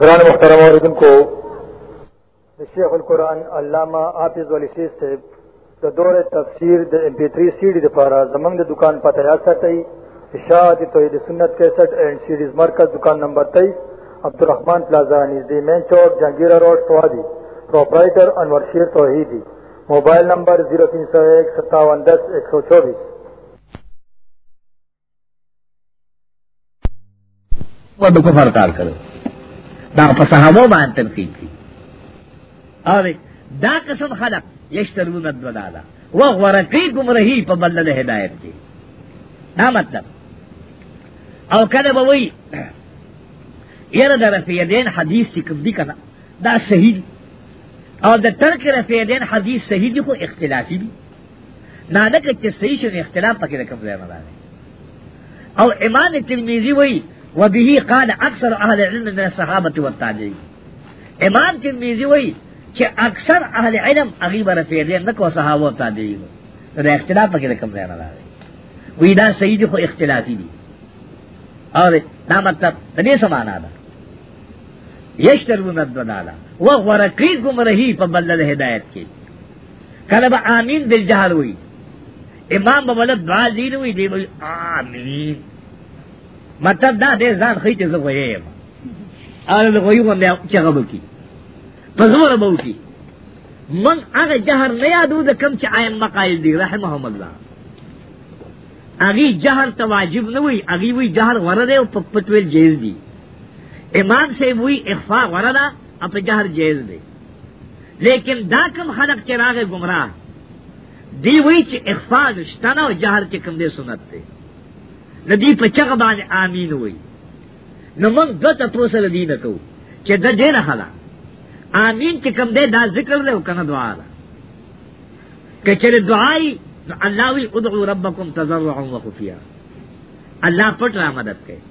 قرآن محترم آردن کو شیخ القرآن علامہ آفز والی شیخ سے د دور تفسیر د امپیتری سیڈی دپارا زمنگ دکان پتہ یا ساتئی اشاعت توحید سنت کیسٹ اینڈ سیڈیز مرکز دکان نمبر تیئیس عبدالرحمان پلازا نزدی مین چوک جہانگیرہ روڈ سوادی پروپرائٹر انور شیر توحیدی موبائل نمبر زیرو تین سو ایک ستاون دس ایک سو چوبیس کفر کار کرے دا په صحابه باندې تنقید کی اور دا قسم خلق یشترون الدلاله و غرقی گمرهی په بلل هدایت کی دا مطلب او کله به وی یره در رفیدین حدیث چې کوم دی کنه دا صحیح دی او د ترک رفیدین حدیث صحیح دی خو اختلافی دی نه دا چې صحیح شو اختلاف پکې رقم ځای نه او امام ترمذی وی وبه قال اکثر اهل علم من الصحابه والتابعين امام ترمذی وایي چې اکثر اهل علم هغه برفیع دي نه کو صحابه او تابعین دا اختلاف پکې کوم ځای نه راغلی وی دا صحیح دي خو اختلافي دي اور دا مطلب دې سمانا ده یشترون الدلاله و غرقی گمرهی په بلل هدایت کې کله به امین دل جهل وی امام بولد دعا دین وی دی آمین مطلب دا دې ځان خې چې زه ویم اره له وایو باندې چې هغه وکی په زموږ به وکی من هغه جهر نه یادو د کم چې ایم مقایل دی رحمهم الله اغي جهر ته واجب نه وي اغي وی جهر ورده او پټول جیز دی امام سے وی اخفاء ورده اپ جهر جیز دی لیکن دا کم خلق چراغ گمراه دی وی چې اخفاء شتنه او جهر چې کم دی سنت دی ندی په چغ باندې امين وای نو موږ دته پروسه لدی نه کو چې د دې نه خلا امين چې کوم دې دا ذکر له کنه دعا ده کچره دعای الله وی ادعو ربکم تضرعا وخفیا الله پټ را مدد کوي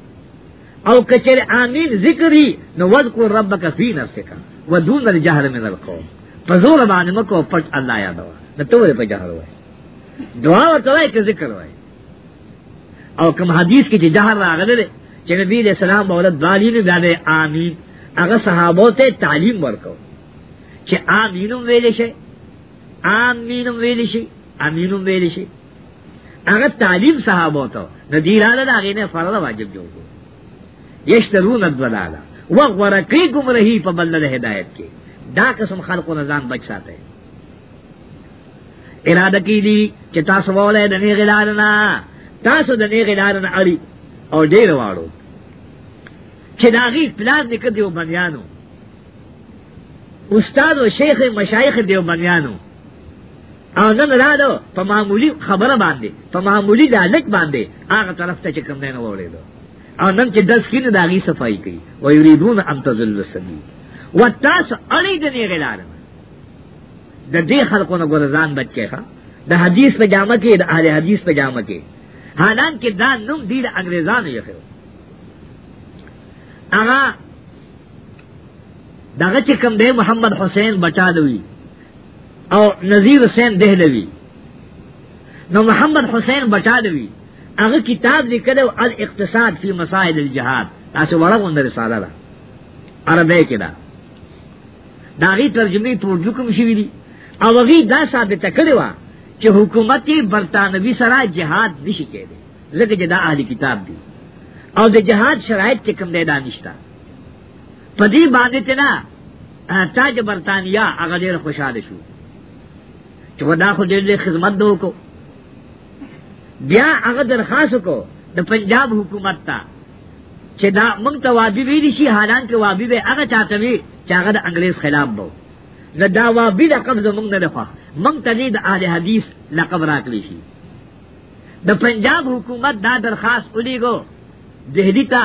او کچره امين ذکری نو وذکر ربک فی نفسک ودون الجهل من القول فزور باندې مکو پټ الله یادو نو ته په جهل وای دعا وکړای که ذکر وای او کم حدیث کی جہر راغلے دے چہ نبی علیہ السلام مولد والی نے دے آمین اگر صحابہ تے تعلیم ورکو چہ آمینم ویلے شے آمینم ویلے شے آمینم ویلے شے اگر تعلیم صحابہ تو ندی راغلے دا غینے فرض واجب جو کو یشترون الضلالا وغورقی گم رہی پبلد ہدایت کی دا قسم خلق و نظام بچ ساتے ہیں ارادہ کی دی چتا سوال ہے دنی غلالنا تاسو د نیغې لار نه اړي او ډېر واړو چې داغي پلان نکړ دیو بنیانو استاد او شیخ مشایخ دیو بنیانو او نن راډو په معمولی خبره باندې په معمولی دالک باندې هغه طرف ته چې کوم نه وړېدو او نن چې دس کینه داغي صفائی کوي او یریدون ان تذل السبیل وتاسو اړې د نیغې لار د دې خلقونو ګورزان بچي ښا د حدیث په جامه کې د اهل حدیث په جامه کې حالانکہ دا نم دید انگریزانو یخیو اگا داغه چې کوم دی محمد حسین بچا دوی او نذیر حسین دهلوی نو محمد حسین بچا دوی هغه کتاب لیکلو الاقتصاد فی مسائل الجهاد تاسو ورغوند رساله ده عربی کې ده داغه ترجمه ترجمه کوم شي ویلي او هغه دا ثابت کړی و چې حکومت برطانوي سره جهاد نشي کېدی ځکه چې دا اهلي کتاب دی او د جهاد شرایط کې کوم دی دا نشته په دې باندې ته نه تاج برطانیا هغه ډېر خوشاله شو چې ودا خو دې خدمت دوه کو بیا هغه درخواست کو د پنجاب حکومت ته چې دا موږ ته واجب ویل شي حالانکه واجب هغه چاته وي چې هغه د انګريز خلاف وو نہ داوا بھی لقب زمنگ نہ دفاع منگ تلی دا اہل حدیث لقب راکلی شی دا پنجاب حکومت دا درخواست الی گو دہلی تا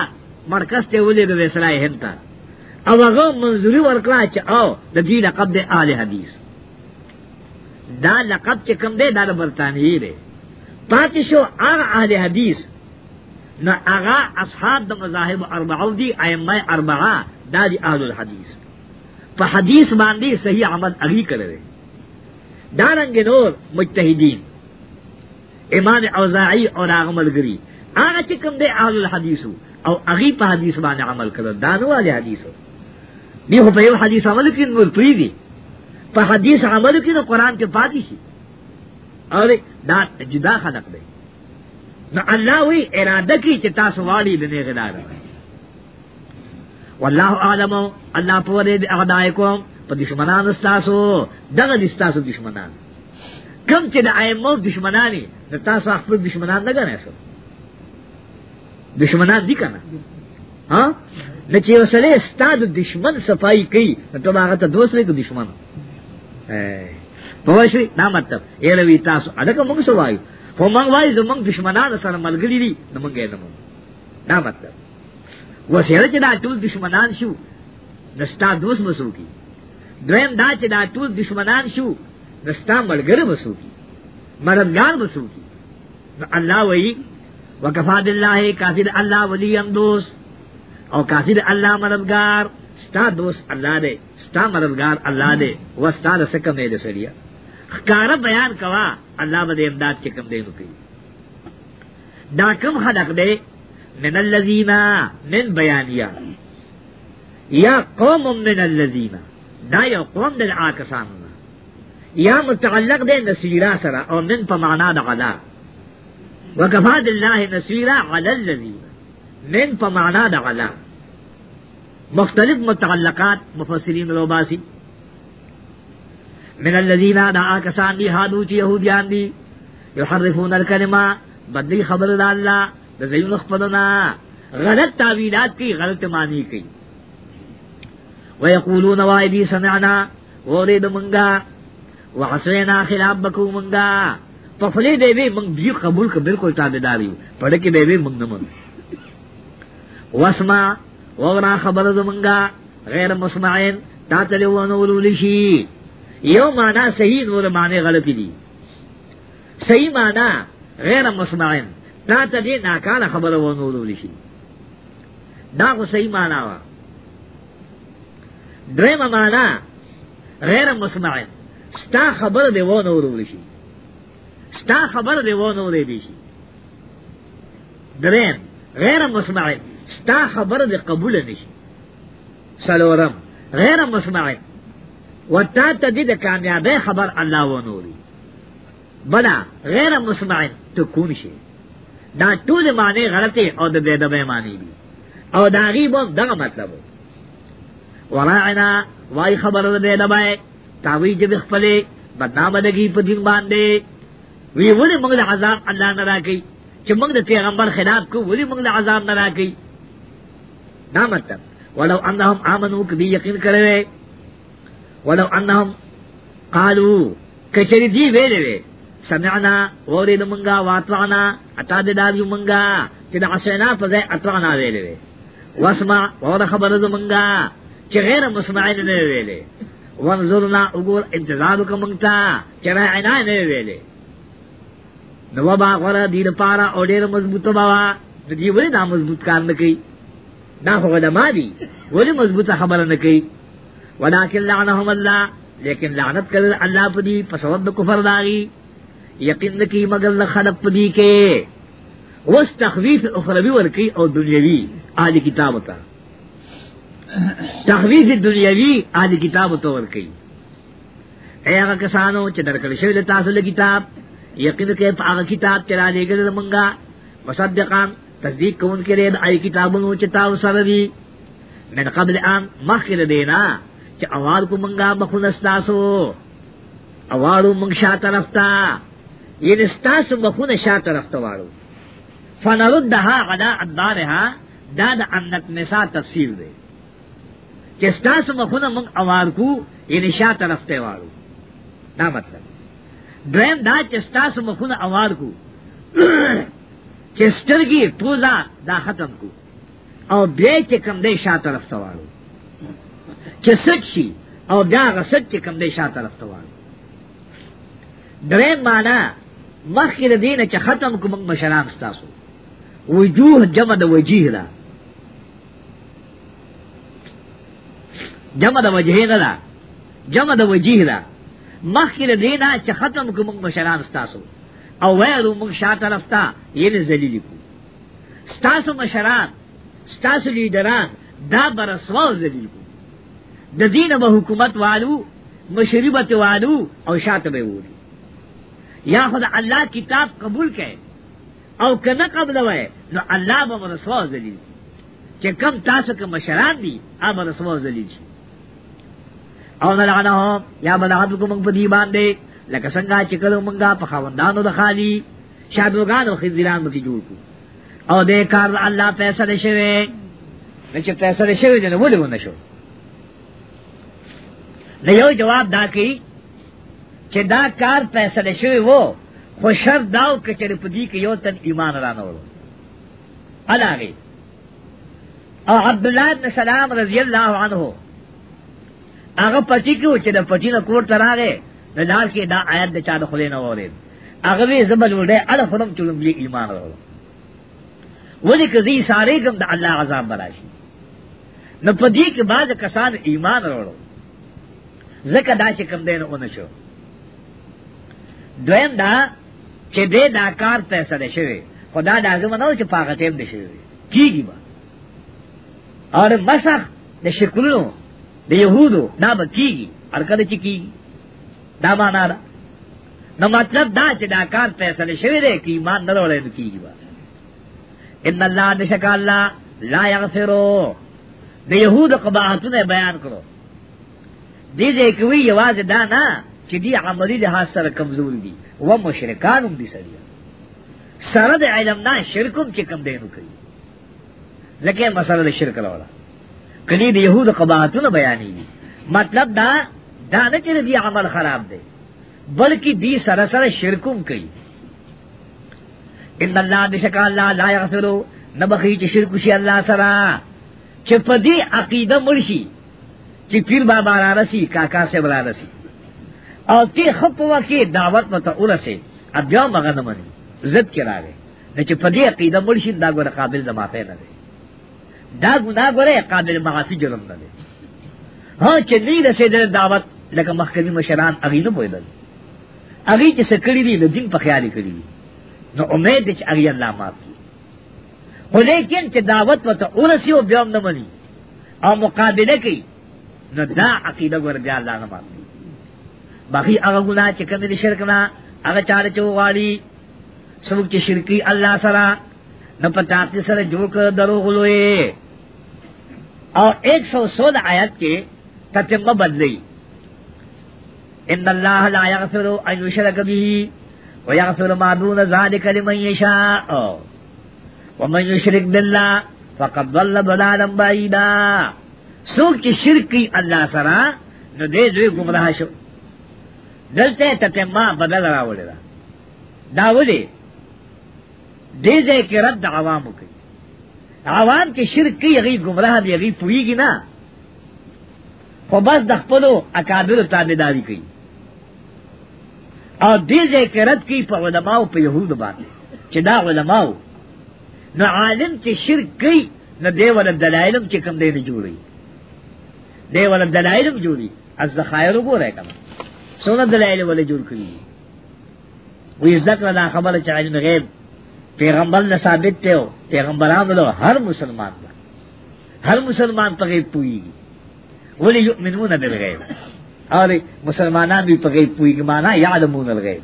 مرکز تے الی گو ویسرائے ہند تا او اگو منظوری ورکلا چاو دا دی لقب دے اہل حدیث دا لقب چے کم دے دا دا برطانیی دے پاتی شو آغا اہل حدیث نہ آغا اصحاب دا مذاہب اربعو دی ائمہ اربعہ دا دی اہل الحدیث په حدیث باندې صحیح عمل اغي کړی دارنګ نور مجتهدین امام اوزاعی او راغمل گری هغه چې کوم دی اهل الحدیثو او اغي په حدیث باندې عمل کړل دانواله حدیثو دی خو په یو حدیث عمل کې نور پری دی په حدیث عمل کې د قران کې پاتې شي او دا جدا خلق دی نو الله وی اراده کوي چې تاسو واړی د نه غدار والله عالم الله پوره دې اعدایکم په دشمنان استاسو دغه استاسو دشمنان کم چې د ائمو دشمنانی د تاسو خپل دشمنان نه ګڼئ شو دشمنان دي کنه ها نه چې وسله استاد دشمن صفائی کوي ته هغه ته دوست نه دشمن په وشي دا مطلب یره وی تاسو الګ موږ سوایو خو موږ وایو زموږ دشمنان سره ملګری دي نو موږ یې نه دا مطلب وسیره چې دا ټول دشمنان شو نستا دوست مسو کی دویم دا چې دا ټول دشمنان شو نستا ملګری مسو کی مرمدان مسو کی نو الله وی وکفا بالله کافر الله ولی ام دوست او کافر الله مددگار ستا دوست الله دے ستا مددگار الله دے وستا د سکم دے سړیا خکار بیان کوا الله به امداد چې کم دے نو کی دا کم خلق دے من الذین من بیانیا یا قوم من الذین دا یو قوم من آکسانو یا متعلق دے نصیرہ سرا او من پمانا دعلا علا وکفاد اللہ نصیرہ علی من پمانا دعلا مختلف متعلقات مفسرین روباسی من الذین دا آکسان دی حادو چی یہودیان دی یحرفون الکلمہ بدلی خبر الله اللہ د زینو خپلنا غلط تعویلات کی غلط معنی کی ويقولون وایدی سمعنا ورید منگا وحسینا خلاف بکو منگا پفلی دی وی منگ بھی قبول کا بالکل تابیداری پڑھ کے دی وی منگ نمن واسما وغنا خبر زمنگا غیر مسمعین تا تلو نولو لشی یو معنی صحیح نور معنی غلطی دی صحیح معنی غیر مسمعین تا ته دې ناکاره خبره ونه ولول شي دا خو صحیح معنا وا درېمه معنا غیر مسمع ستا خبر دې ونه ولول شي ستا خبر دې ونه ولول شي درېم غیر مسمع ستا خبر دې قبول نشي سلورم غیر مسمع وتا ته دې د کامیابی خبر الله ونه ولي بلا غیر مسمع تكون شي دا ټول معنی غلطه او د بيدبه معنی دي او دا غیب دغه مطلب ورعنا وای خبر د بيدبه تاوی جب خپل بدنامه دگی په دین باندې وی وړي موږ د عذاب الله نه راکې چې موږ د پیغمبر خلاف کو وړي موږ د عذاب نه راکې دا مطلب ولو انهم امنوا کبي یقین کړو ولو انهم قالو کچری دی ویلې سمعنا اورید منگا واطعنا اتا دې دار یو منگا چې د عشنا فزای اطعنا ویلې واسمع اور خبر ز منگا چې غیر مسمعین نه ویلې وانظرنا وګور انتظار کومتا چې عنا نه ویلې نو با غره دې پارا اور ډېر مضبوط بابا دې ولې دا مضبوط کار نه کوي دا هو د مادي ولې مضبوطه خبره نه کوي ولکن لعنهم الله لیکن لعنت کړل الله په دې په سبب کفر داغي یقین کی مگر نہ خلق پدی کے وس تخویف اخروی ورکی اور دنیاوی آج کتاب تھا تخویف دنیاوی آج کتاب تو ورکی اے آگا کسانو چا درکل شوید تاسل کتاب یقین کے آگا کتاب چرا لے گرد منگا مصدقان تصدیق کون کے لئے آئی کتابنو چا تاو سر دی من قبل آن مخیر دینا چا اوار کو منگا مخونستاسو اوارو منگ شا طرف تا یعنی ستاسو مخونه شا طرف ته واړو فنردها غدا ادبارها دا د امنت نساء تفسیر دی چې ستاسو مخونه موږ اوار کو یعنی شا طرف ته واړو دا مطلب دریم دا چې ستاسو مخونه اوار کو چې سترګي پوزا دا ختم کو او بیا چې کم دی شا طرف ته واړو چې سچ شي او دا غسد چې کم دی شا طرف ته واړو دریم معنا مخکې د دینه چې ختم کوم مشران ستاسو وجوه جمع د وجیه ده جمع د وجهه نه ده جمع د وجیه ده مخکې د دینه چې ختم کوم مشران ستاسو او وایو موږ شاته رفتا یې ذلیل کو ستاسو مشران ستاسو لیډران دا برسوا ذلیل کو د دینه به حکومت والو مشریبت والو او شاته به وری یا خدا اللہ کتاب قبول کے او کنا قبل وے نو اللہ با مرسوا زلیل چه کم تاسو که مشران دی آ مرسوا زلیل چی او نلعنهم یا ملعنو کو منگ پا دیبان دے لکه څنګه چې کله مونږه په خاوندانو د خالی شادوګانو خزیران متی جوړ کو او دې کار الله فیصله شوه نه چې فیصله شوه نه ولې ونه شو نه یو جواب دا کوي چې دا کار فیصله شوی وو خو شر داو کچر په دې کې یو تن ایمان را نه وړو علاوه او عبد الله بن سلام رضی الله عنه هغه پتی کې چې د پتی نه کوټ تراغه نه لار کې دا آیت د چا د خلې نه وره هغه وی زبل وړه ال خرم چلم لې ایمان را وړو ولی کزي ساره کوم د الله عذاب براشي نه پدې کې بعض کسان ایمان راوړو زکه دا چې کم دین اون شو دویم دا چې دې دا کار ته سره شوی خدا دا زمونږ چې پاګه ټیم دي شوی کیږي با اور مسخ د شکلونو د يهودو دا به کیږي ارکد چې کیږي دا معنا دا نو مطلب دا چې دا کار ته سره شوی دی کی ایمان نه لري کیږي با ان الله بشک الله لا یغفرو د يهودو قباحتونه بیان کړو دې دې کوي یوازې دا نه چې دی عملی لحاظ سره کمزور دي و مشرکان هم دي سړي سره د علم نه شرکم چې کم دی نو کوي لکه مسله شرک لولا کلی د يهود قباحتونه بیانې مطلب دا دا نه چې دی عمل خراب دی بلکې دی سره سره شرکم کوي ان الله بشک الله لا یغفرو نبخی چې شرک شي الله سره چې په دې عقیده مرشي چې پیر بابا را رسی کاکا سے برا رسی او تی خپوا کې دعوت مته اولسه اب بیا مغه نه مني زد کې راغی نه چې په دې عقیده مرشد دا ګوره قابل د معافی نه دی دا ګناه ګوره قابل معافی جرم نه دی ها چې دې رسېدل دعوت لکه مخکنی مشران اغي نه بویدل اغي چې سکړی دی د دین په خیال کړی نو امید چې اغي الله معاف کړي خو لیکن چې دعوت وته اولسه او بیا نه مني او مقابله کوي نو دا عقیده ګوره بیا الله نه معاف باقی هغه ګناه چې کوم دي شرک نه هغه چاله چوغالي څوک چې شرکی الله سره نو پتا چې سره جوړ کړ درو غلوې اور 116 آیت کې ترجمه بدلی ان الله لا یغفر ان یشرک به ويغفر ما دون ذلك لمن يشاء ومن يشرك بالله فقد ضل ضلالا بعيدا سوک چې شرک کوي الله سره نو دې دوی گمراه شو دلته تتما بدل راولې دا داولې دې دې کې رد عوامو کوي عوام کې شرک کوي هغه گمراه دی هغه پويږي نه خو بس د خپلو اکابر تابعداري کوي او دې دې کې رد کوي په علماو په يهودو باندې چې دا علماو نو عالم چې شرک کوي نو دې ول دلایل چې کوم دې نه جوړي دې ول دلایل جوړي از ذخایر وګورای کړه سونه دلایل ولې جوړ کړی وی ذکر دا خبره چې علم غیب پیغمبر نه ثابت ته او پیغمبرانو له هر مسلمان دا هر مسلمان په غیب پويږي ولې یؤمنون بالغیب او مسلمانان به په غیب پويږي معنا یعلمون الغیب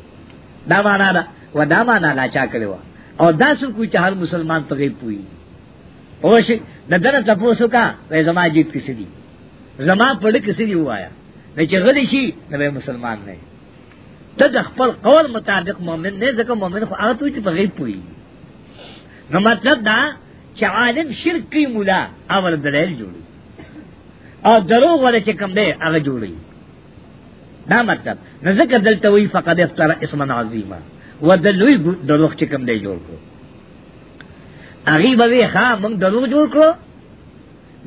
دا معنا دا و دا معنا لا چا کړو او دا سو کوی چې هر مسلمان په غیب پويږي اوش د دنه تاسو کا زما جیت کسی دی زما پړ کسی دی وایا نه چې غلی شي نو مسلمان نه ته د خپل قول مطابق مؤمن نه ځکه مؤمن خو هغه ته په غیب پوي نو مطلب دا چې عالم شرک کوي مولا اول دلیل جوړي او دروغ ولا چې کوم دی هغه جوړي دا مطلب نو ځکه دلته وی فقد افترا اسما عظیما ودلوی دروغ چې کوم دی جوړ کړو هغه به ښا موږ دروغ جوړ کړو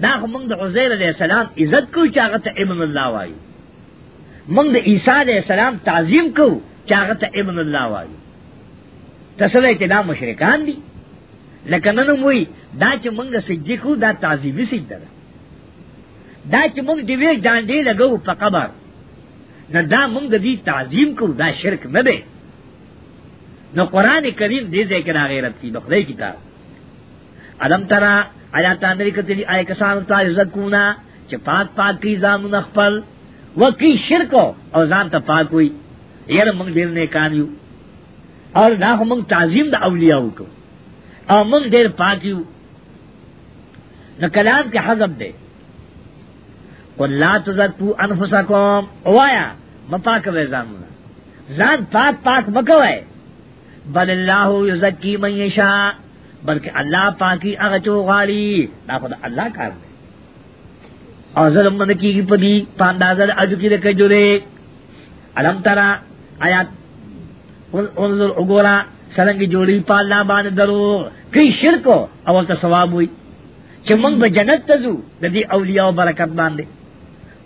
دا خو موږ د عزیر علیہ السلام عزت کوو چې هغه ته ابن الله وایي منگ عیسیٰ علیہ السلام تعظیم کو چاغت ابن اللہ وایو تسلی چې دا مشرکان دي لکه نن موي دا چې موږ سجدي کو دا تعظیمی سجده ده دا چې موږ دی وی ډانډې لګو په قبر نه دا موږ دې تعظیم کو دا شرک نه دی نو قران کریم دې ذکر غیرت کی بخدای کتاب ادم ترى آیا تا امریکا ته آیا کسان ته زکونا چې پاک پاک کی ځان خپل وہ کی شرک اور زان تا پاک ہوئی یار منگ دیر نے کانیو اور نہ منگ تعظیم دا اولیاء کو اور منگ دیر پاکیو نہ کلام کے حضب دے قل لا تزکو انفسکم اوایا مپاک وے زانونا زان پاک پاک مکوے بل اللہ یزکی من یشا بلکہ اللہ پاکی اغچو غالی نہ خود اللہ کار دے اور ظلم من کی گی پدی پاندازل اجو کی رکھ جو دے علم ترا آیات انظر اگورا سرنگ جوڑی پالنا بان درو کئی شرک ہو اول تا ثواب ہوئی چھ منگ با جنت تزو دی اولیاء و برکت باندے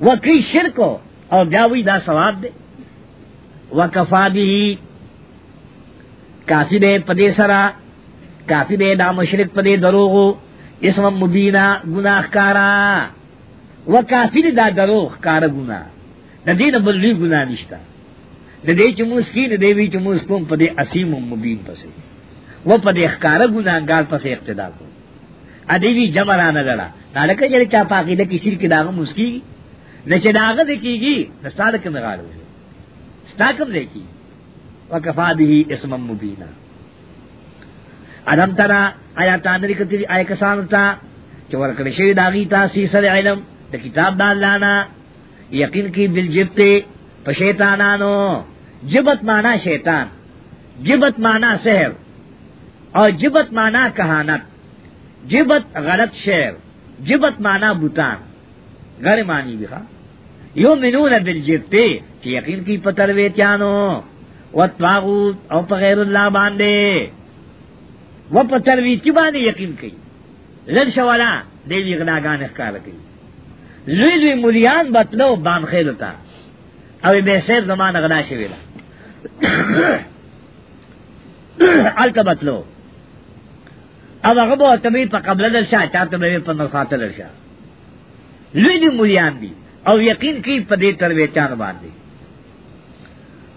وہ کئی شرک ہو اور جاوی دا ثواب دے وکفا بھی کافی دے پدے سرا کافی دے دا مشرق پدے دروغو اسم مبینہ گناہ کارا و کافر دا دروغ کار گنا د دې د بل لوی ګنا نشته د دې چې موږ کې د دې وی چې موږ کوم په دې اسیم مبین پسې و په دې ښکار ګناګار پسې اقتدا کو ا دې وی جمرانه لړا نالکه چې چا پاګې د کثیر کې داغه مسکی نه چې داغه د کیږي نستاد کې مغالو ستاکم دې کی وکفا به اسم مبینا ادم ترا آیا تاندری کتی آیا کسان تا چې ورکړی شي داغي تاسیس علم دا کتاب دا اللہ نا یقین کی بالجبت پشیطانانو جبت مانا شیطان جبت مانا سحر اور جبت مانا کہانت جبت غلط شعر جبت مانا بوتان غیر مانی بھی یو منون بل جبتے کہ یقین کی پتر وے چانو و تاغوت او پغیر اللہ باندے و پتر وی چبانے یقین کی لڑ شوالا دیوی غناگان اخکار کی لوی لوی ملیان بتلو بام خیل تا او بے سیر زمان غدا شوی لا التا بتلو او هغه به تبي په قبل دل شاه چاته به په مفاتل شاه لوی لوی ملیان دي او یقین کی په دې تر ویچان باندې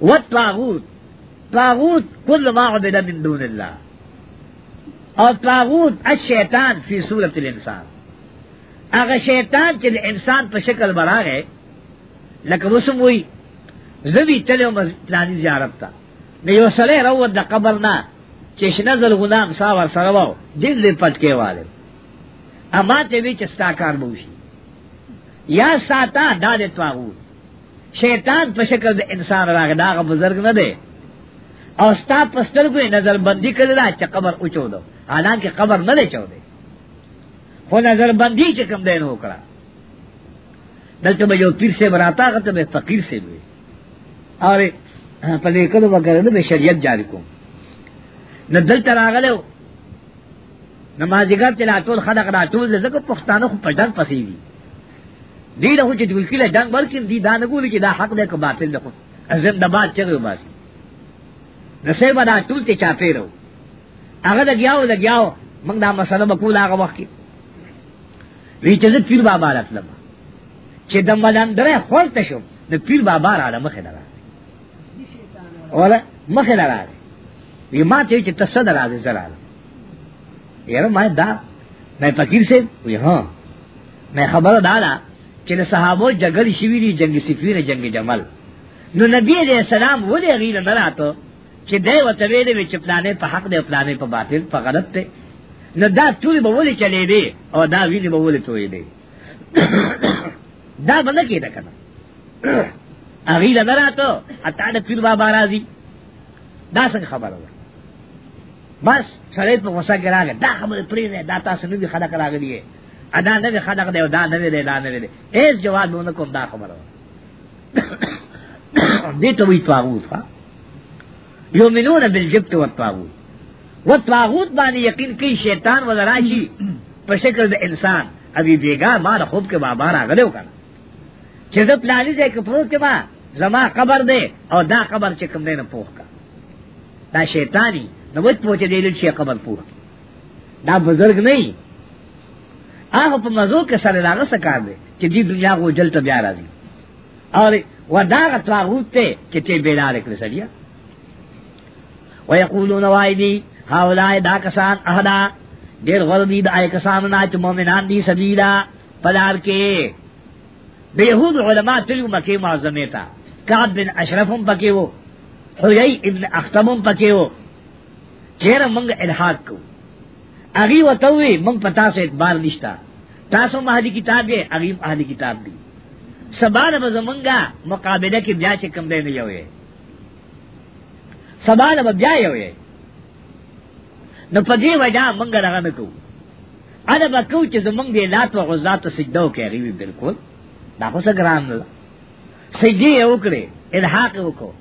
وطاغوت طاغوت كل ما عبد من دون الله او طاغوت الشیطان فی صورت الانسان هغه شیطان چې انسان په شکل براغه لکه وسم وی زوی تلو مزلانی زیارت تا نو یو سره رو د قبر نه چې شنه زل غلام ساور سره وو دل دې پټ کې والے اما ته وی چې ستاکار بوشي یا ساتا دادې تواو شیطان په شکل د انسان راغ داغه بزرگ نه دی او ستا پستر کو نظر بندی کړل چې قبر اوچو دو حالانکه قبر نه دی چودې خو نظر بندی چې کم دین وکړه دلته به یو پیر سے براتا غته به فقیر سے وي اور په دې کلو وګړه به شریعت جاری کوم نه دلته راغله نمازګر چې لاټول خلق راټول زکه پښتانه خو پټان پسی وي دی له چې دل کله جنگ بلکې دی دا نه ګوري چې دا حق دی که باطل دی خو زندباد چغه باسي نسې به دا ټول ته چاپیرو هغه د گیاو د گیاو موږ دا مسله مقوله هغه وخت وی چې زه پیر بابا راتلم چې د ملان درې خورته شم د پیر بابا را مخه نه راځي ولا مخه نه راځي وی ما ته چې تصد راځي زرا یاره ما دا مې فقیر سي وی ها مې خبره دالا چې له صحابو جګړې شوې دي جنگ سفیر جنگ جمل نو نبی دې سلام ولې غیر نه راته چې دی وته ویلې چې پلانې په حق دی پلانې په باطل په غلط دی نو دا توی به ولې چلی دی او دا ویني به ولې توی دی دا بنه کېده کنه اغي لا دراتو اته د پیر بابا راضي دا څنګه خبره ده بس سړی په غوسه کې راغی دا خبره پرې نه دا تاسو نه دي خلک راغلی ادا نه دي خلک دی دا نه دی دا نه دی هیڅ جواب نه کوم دا خبره دې ته وی تواغوت ها یومنون بالجبت والطاغوت وہ تاغوت بانے یقین کی شیطان و ذراشی پر شکل دا انسان ابھی بیگا مار خود کے ماں مارا گلے ہو کرا چزت لالی دے کے پروت کے ماں زما قبر دے اور دا قبر چکم دے نہ پوخ کا دا شیطانی نہ وہ پوچھے دے لچی قبر پوخ دا بزرگ نہیں آخ پا مزو کے سر لاغ سکار دے چی دی دنیا کو جلتا بیا رازی اور وہ دا تاغوت تے چی تے بیلار اکر سلیا ویقولون وائدی هاولای دا کسان احدا ډیر غردی دا کسان نه چې مؤمنان دي سبیلا پلار کې د يهود علما تلو مکه معظمه تا کعب بن اشرفم پکې وو حیی ابن اختمم پکې وو چیر منګ الحاد کو اغي وتوي منګ پتا سه اعتبار نشتا تاسو مهدی کتاب دی اغي مهدی کتاب دی سبال بزمنګا مقابله کې بیا چې کم دی نه یوې سبال بیا یوې نو په دې وجہ مونږ راغ نه کوو اده بکو چې زمونږ دی لات او غزات سجده کوي وی بالکل دا خو څه ګران نه سجدي یو کړې الحاق وکړو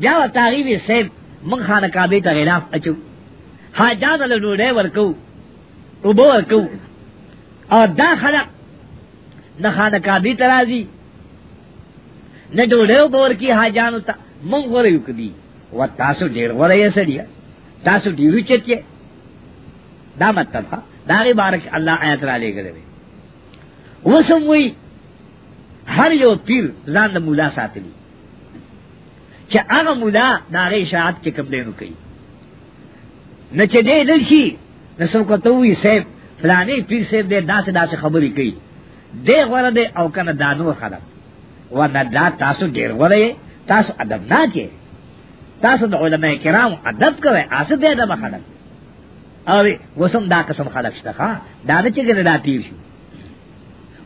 بیا تاریخ سیب مونږ خانه کعبه ته غلاف اچو حاجات له نوډه ورکو او بو ورکو او دا خلق نه خانه کعبه ته راځي نه ډوډه بور کی حاجانو ته مونږ ور یو کدی و تاسو ډیر ور یې سړیا تاسو ډیر چتیه دا مطلب ها دا بارک الله آیات را لے گلے وسم وی هر یو پیر ځان د مولا ساتلی چې هغه مولا دا غي شاعت کې کوم دی نو کوي نه چې دې دلشي نو سم کوته وی سیب فلانی پیر سیب دې داسې داسې خبرې کوي دې غره دې او کنه دانو خراب ورنه دا تاسو ډیر غره تاسو ادب نه کې تاسو د علماء کرام ادب کوي اسه دې ادب خلک او وسم دا قسم خلق شتخا دا نه چې دا تیر شو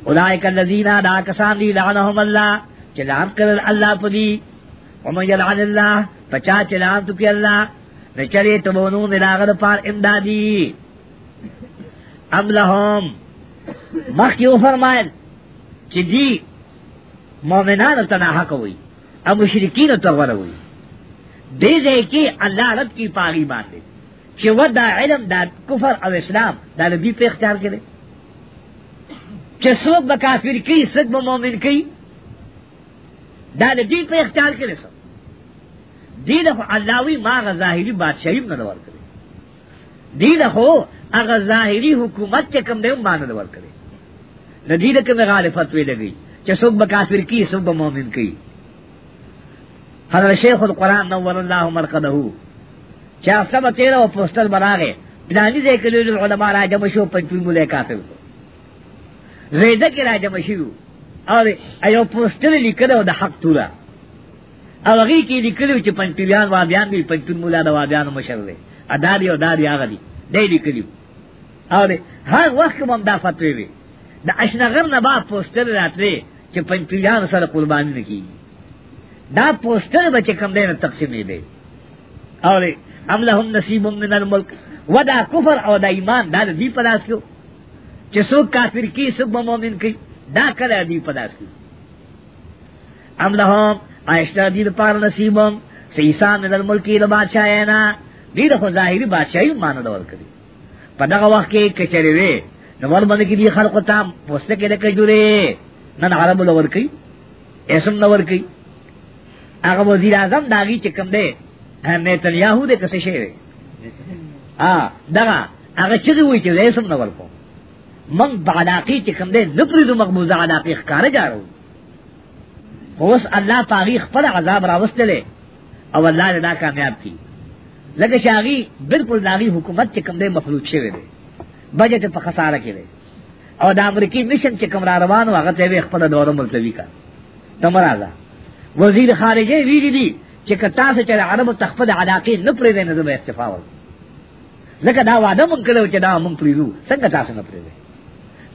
اولائک الذین دا کسان دی لعنهم الله چې لعن کړل الله پدی ومن یلعن الله پچا چې لعن تو کې الله نه چری ته ونو نه لاغر پار امدادی ام لهم مخ یو فرمایل چې دی مومنان ته نه حق وي او مشرکین ته ور وي دې ځای کې الله رب کی پاغي باندې چې و دا علم دا کفر او اسلام دا نبی په اختیار کې دی چې څوک به کافر کوي څوک به مؤمن کوي دا نبی په اختیار کې دی څوک دې د اللهوی ما غظاهری بادشاہي نه ور کړی دې د هو هغه ظاهری حکومت چې کوم دی باندې ور کړی د دې د کوم غالفت وی لګي چې څوک به کافر کوي څوک به مؤمن کوي حضرت شیخ القرآن نور الله مرقده چا سب تیرہ و پوسٹر بنا گئے پلانی دے کے لیے علماء را جمع شو پنچوی ملے کافر کو زیدہ کی را جمع شو اور ایو پوسٹر لکلو دا حق تورا او اگی کی لکلو چی پنچویان وابیان گئی پنچوی ملا دا وابیان مشر دے اداری او داری آگا دی دے لکلو اور ہر وقت کم دا فتوی دے دا اشنغر نبا پوسٹر رات دے چی پنچویان سر قربانی نکی دا پوسٹر بچے کم دے نا تقسیمی دے اور ام لهم نصیب من الملک ودا کفر او دا ایمان دا دی پداس کو چې څوک کافر کی سب مومن کی دا کړه دی پداس کی ام لهم عائشہ دی پار نصیبم سیسان من الملک دی بادشاہ نه دی خو ظاهری بادشاہی مان دا ور کړی په دغه وخت کې کچری وی نو ور باندې کې دی خلق ته پوسټ کې لکه جوړې نن عرب لور کی اسم نور کی هغه وزیر اعظم داږي چې کوم دی نیتنیاهو دې کسې شي ا دغه هغه چې وی چې لیسم نه ورکو من بعلاقی چې کوم دې نفرز مقبوزه علاقی ښکارا جارو اوس الله تاریخ پر عذاب راوستلې او الله دې دا کامیاب کی لکه شاغي بالکل داغي حکومت چې کوم دې مخلوط شوی دی بجټ په خساره کې دی او د امریکای مشن چې کوم را روان هغه ته خپل دوره ملتوي کا تمرا وزیر خارجه ویری دی چې کتا سه چې عرب تخفض علاقه نه پرې نه زما استفاول لکه دا وعده مونږ کړو چې دا مونږ پریزو څنګه تاسو نه پرې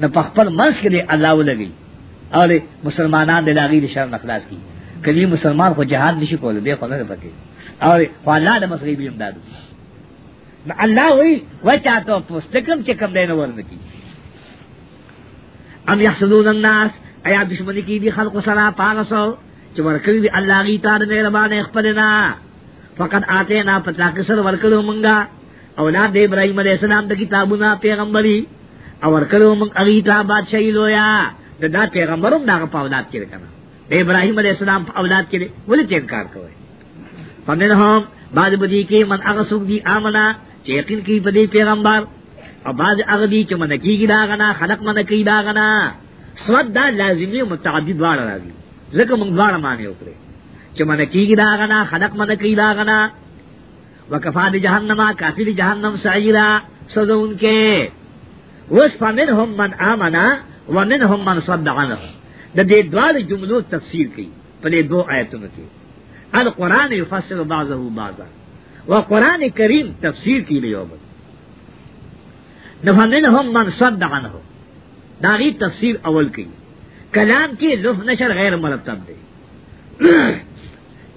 نه په خپل منځ کې الله ولګي او مسلمانان د لاغي شر نخلاص کی کله مسلمان خو جهاد نشي کولای به خو نه پکې او الله د مسلې به امداد الله وی وچا ته پوستکم چې کم دینه ورنکی ام یحسدون الناس ایا دشمنی کی دی خلق سره پاغسو چې ورکړي دی الله غي تعالی مهربان خپلنا فقط آتے نا پتا کسر ورکړو مونږه اولاد ابراهيم عليه السلام د کتابونه پیغمبري او ورکړو مونږ هغه ته بادشاہي لویا دا, دا پیغمبرم دا په اولاد کې کنه د ابراهيم عليه السلام په اولاد کې ولې انکار کوي فمنهم بعض بدی کې من هغه څوک دی امنا چې یقین کوي په دې پیغمبر او بعض هغه دی چې من کېږي دا غنا خلق من کوي دا غنا سود دا لازمي متعدد واړه راځي زکه مونږ دواړه معنی وکړي چې معنی کیږي دا غنا خلق مده کی دا غنا وکفا دی جهنم کافی دی جهنم سعیرا سزون کې وس فمنهم من امنا ومنهم من صد عنه د دې دواړو جملو تفسیر کړي په دې دوه آیتونو کې القرآن یفسر بعضه بعضا وقرآن کریم تفسیر کی لیو بل نفمنهم من صد عنه داغی تفسیر اول کی کلام کی لف نشر غیر مرتب دے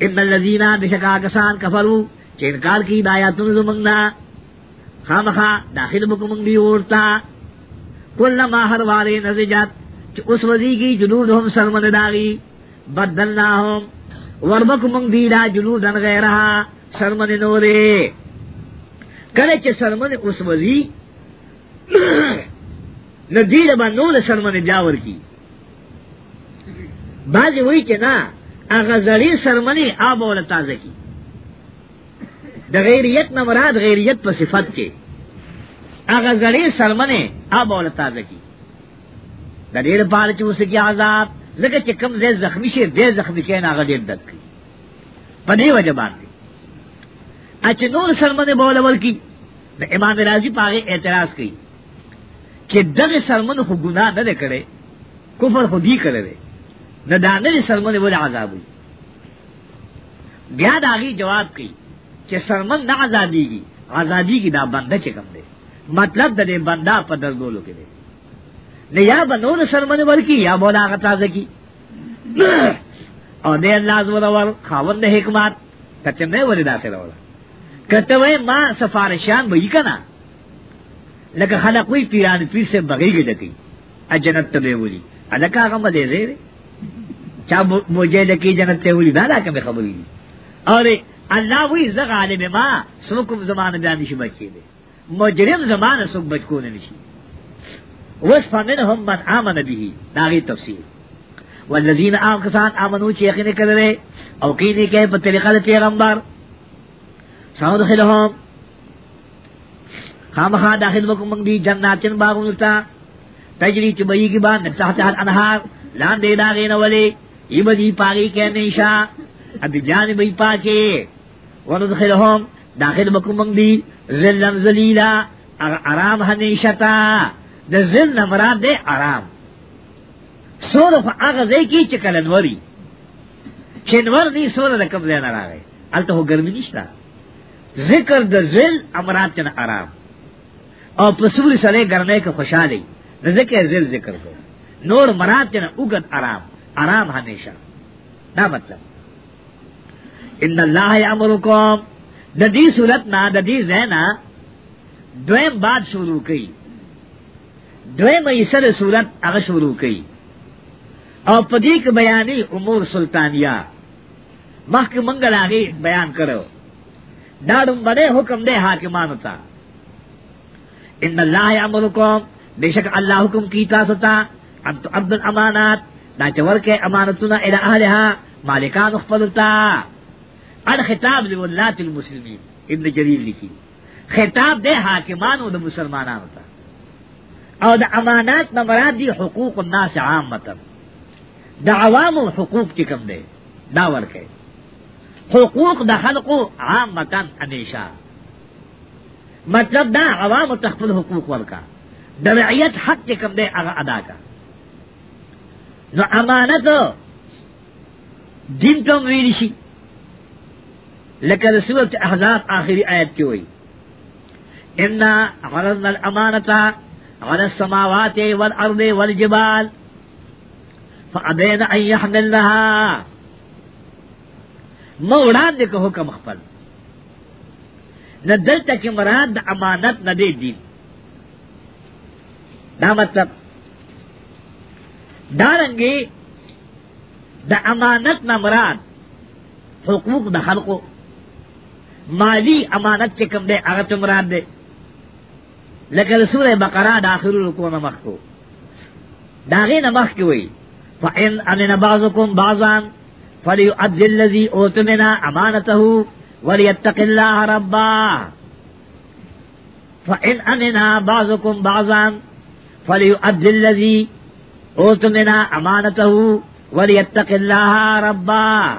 ان الذین بشکا کسان کفرو چې انکار کی دایاتون زمنګنا خامخا داخل بکم دی اورتا کله ما هر والے نزجات چې اوس وزی کی جنودهم سرمن داغي بدلناهم وربکم دی لا جنودن غیرها سرمن نورې کله چې سرمن اوس وزی ندیره باندې نور سرمن جاور کی بعضی وی چې نه هغه زری سرمنی آب ول تازه کی د غیریت نه مراد غیریت په صفت کې هغه زری سرمنی آب ول تازه کی د ډیر بار چې اوس کې عذاب لکه چې کم زې زخمی شه به زخمی کې نه غډیر دک په دې وجه باندې اچ نور سرمنی بولول کی د امام رازی پاغه اعتراض کړي چې دغه سرمن خو ګناه نه کړي کفر خو دی کړي نہ داغی سرمن وہ آزاد ہوئی بیا داغی جواب کی کہ سرمن نہ آزادی کی آزادی کی دا بندہ چکم دے مطلب دے بندہ پدر گولو کے دے نہ یا بنو نہ سرمن ور کی یا بولا تازہ کی اور دے اللہ زور خاون دے حکمات کتے میں وہ دا سے روڑا کتے وہ ماں سفارشان بھئی کنا لیکن خلق ہوئی پیران پیر سے بغیر گئی اجنت تبے بولی ادکا غم دے زیرے چا مجھے لکی جنت تے ہوئی دادا کمی خبری دی اور اللہ ہوئی زغ عالم ما سوکم زمان بیا نشی بچی دے مجرم زمان سوک بچکو نشی وصف منهم من آمن به داغی تفسیر والذین آم کسان آمنو چی یقین کر رہے او قینی کہے پر طریقہ دے پیغمبر سعود خلہم خامخا داخل وکم منگ دی جناتن باغونتا تجری چبئی کی بان نتاہتہ الانہار لان دے داغین ولی ایب دی پاگی کے نیشا ابی جان بی پاکے وندخلہم داخل بکو منگ دی ذلن ذلیلا آرام ہمیشتا دا ذلن مراد دے آرام سور خو آغا دے کی چکل انوری چنور دی سور دا کم دینا را گئے علتا ہو گرمی نشتا ذکر دا ذل امراد تن آرام اور پسول سلے گرنے کا خوشحالی ذکر ذل ذکر کو نور مراد تن اگت آرام आराम हमेशा ना मतलब इन अल्लाह अमर कौम ददी सूरत ना ददी जैना द्वैम बात शुरू की द्वैम ईसर सूरत अग शुरू की और पदीक बयानी उमूर सुल्तानिया मख मंगल आगे बयान करो डाडुम बड़े हुक्म दे हाकिमान था इन अल्लाह अमर कौम बेशक अल्लाह हुक्म की ता सता अब तो अब्दुल अमानात دا چور کے امانتنا الى اہلها مالکان اخفلتا اد خطاب لولات المسلمین ابن جریر لکی خطاب دے حاکمانو دا مسلمانانو تا او دا امانات نمراد دی حقوق الناس عام مطلب دا عوام و حقوق چکم دے دا ورکے حقوق دا خلقو عام مطن انیشا مطلب دا عوام تخفل حقوق ورکا دا رعیت حق چکم دے اغا ادا کا نو امانت دین تم ویل شي لکه سورت احزاب آخری آیت کې وایي ان عرضنا الامانه على السماوات والارض والجبال فابين ان يحملنها نو وړاندې کو حکم خپل نه دلته کې مراد امانت نه دی دین دا مطلب دارنگی دا امانت نہ مراد حقوق دا خلقو مالی امانت کے کم دے اغت مراد دے لیکن سور بقرہ داخل رکو نمخ کو داغی نمخ کی ہوئی فَإِنْ أَمِنَ بَعْضُكُمْ بَعْضًا فَلِيُعَدِّ الَّذِي أُوتُمِنَا أَمَانَتَهُ وَلِيَتَّقِ اللَّهَ رَبَّا فَإِنْ أَمِنَا بَعْضُكُمْ بَعْضًا فَلِيُعَدِّ الَّذِي اوت منا امانته وليتق الله ربا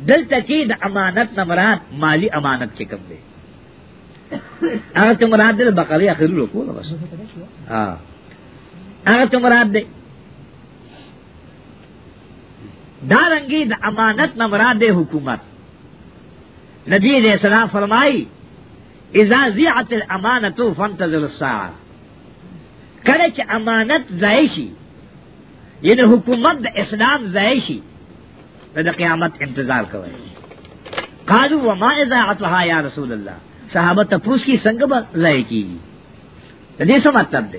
دلته چې د امانت نه مراد مالی امانت کې کوم دی هغه ته مراد د بقره اخر لوکو نو بس ها هغه ته مراد دی دا رنګي د امانت نه مراد دی حکومت نبی دې سلام فرمای اذا زیعت الامانه فانتظر الساعه کله چې امانت ضایع شي یعنی حکومت د اسلام ضایع شي د قیامت انتظار کوي قالوا وما اذاعتها یا رسول الله صحابه تفوس کی څنګه به ضایع کیږي د دې څه مطلب دی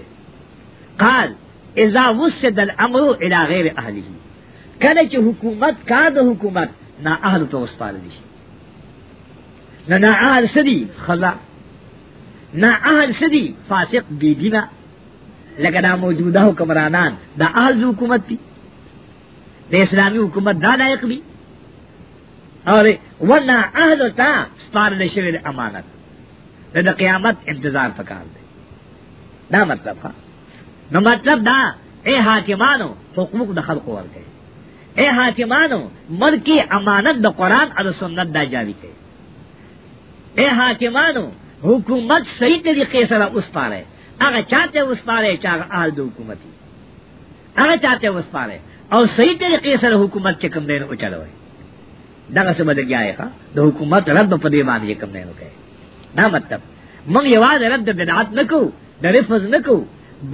قال اذا وسد الامر الى غیر اهله کله چې حکومت کا د حکومت نا اهل ته وسپارل شي نه نه اهل سدي خزا نه اهل سدي فاسق بيدینه لکه دا موجوده حکمرانان دا آز حکومت دی د اسلامی حکومت دا لایق دی اور ورنہ اہل تا سپارل شوی امانت دا, دا قیامت انتظار پکار دی دا مطلب خواہ نو مطلب دا اے حاکمانو حقوق دا خلق ورکے اے حاکمانو ملک کی امانت دا قرآن اور سنت دا جاری کے اے حاکمانو حکومت صحیح طریقے سے اس پا رہے هغه چاته وسپاره چې هغه آل د حکومتي هغه چاته وسپاره او صحیح طریقې سره حکومت چې کوم دین او چلوي دغه څه بدل کیای ښا د حکومت رد په دې باندې کوم دین وکړي دا مطلب موږ یوازې رد بدعت نکو د رفض نکو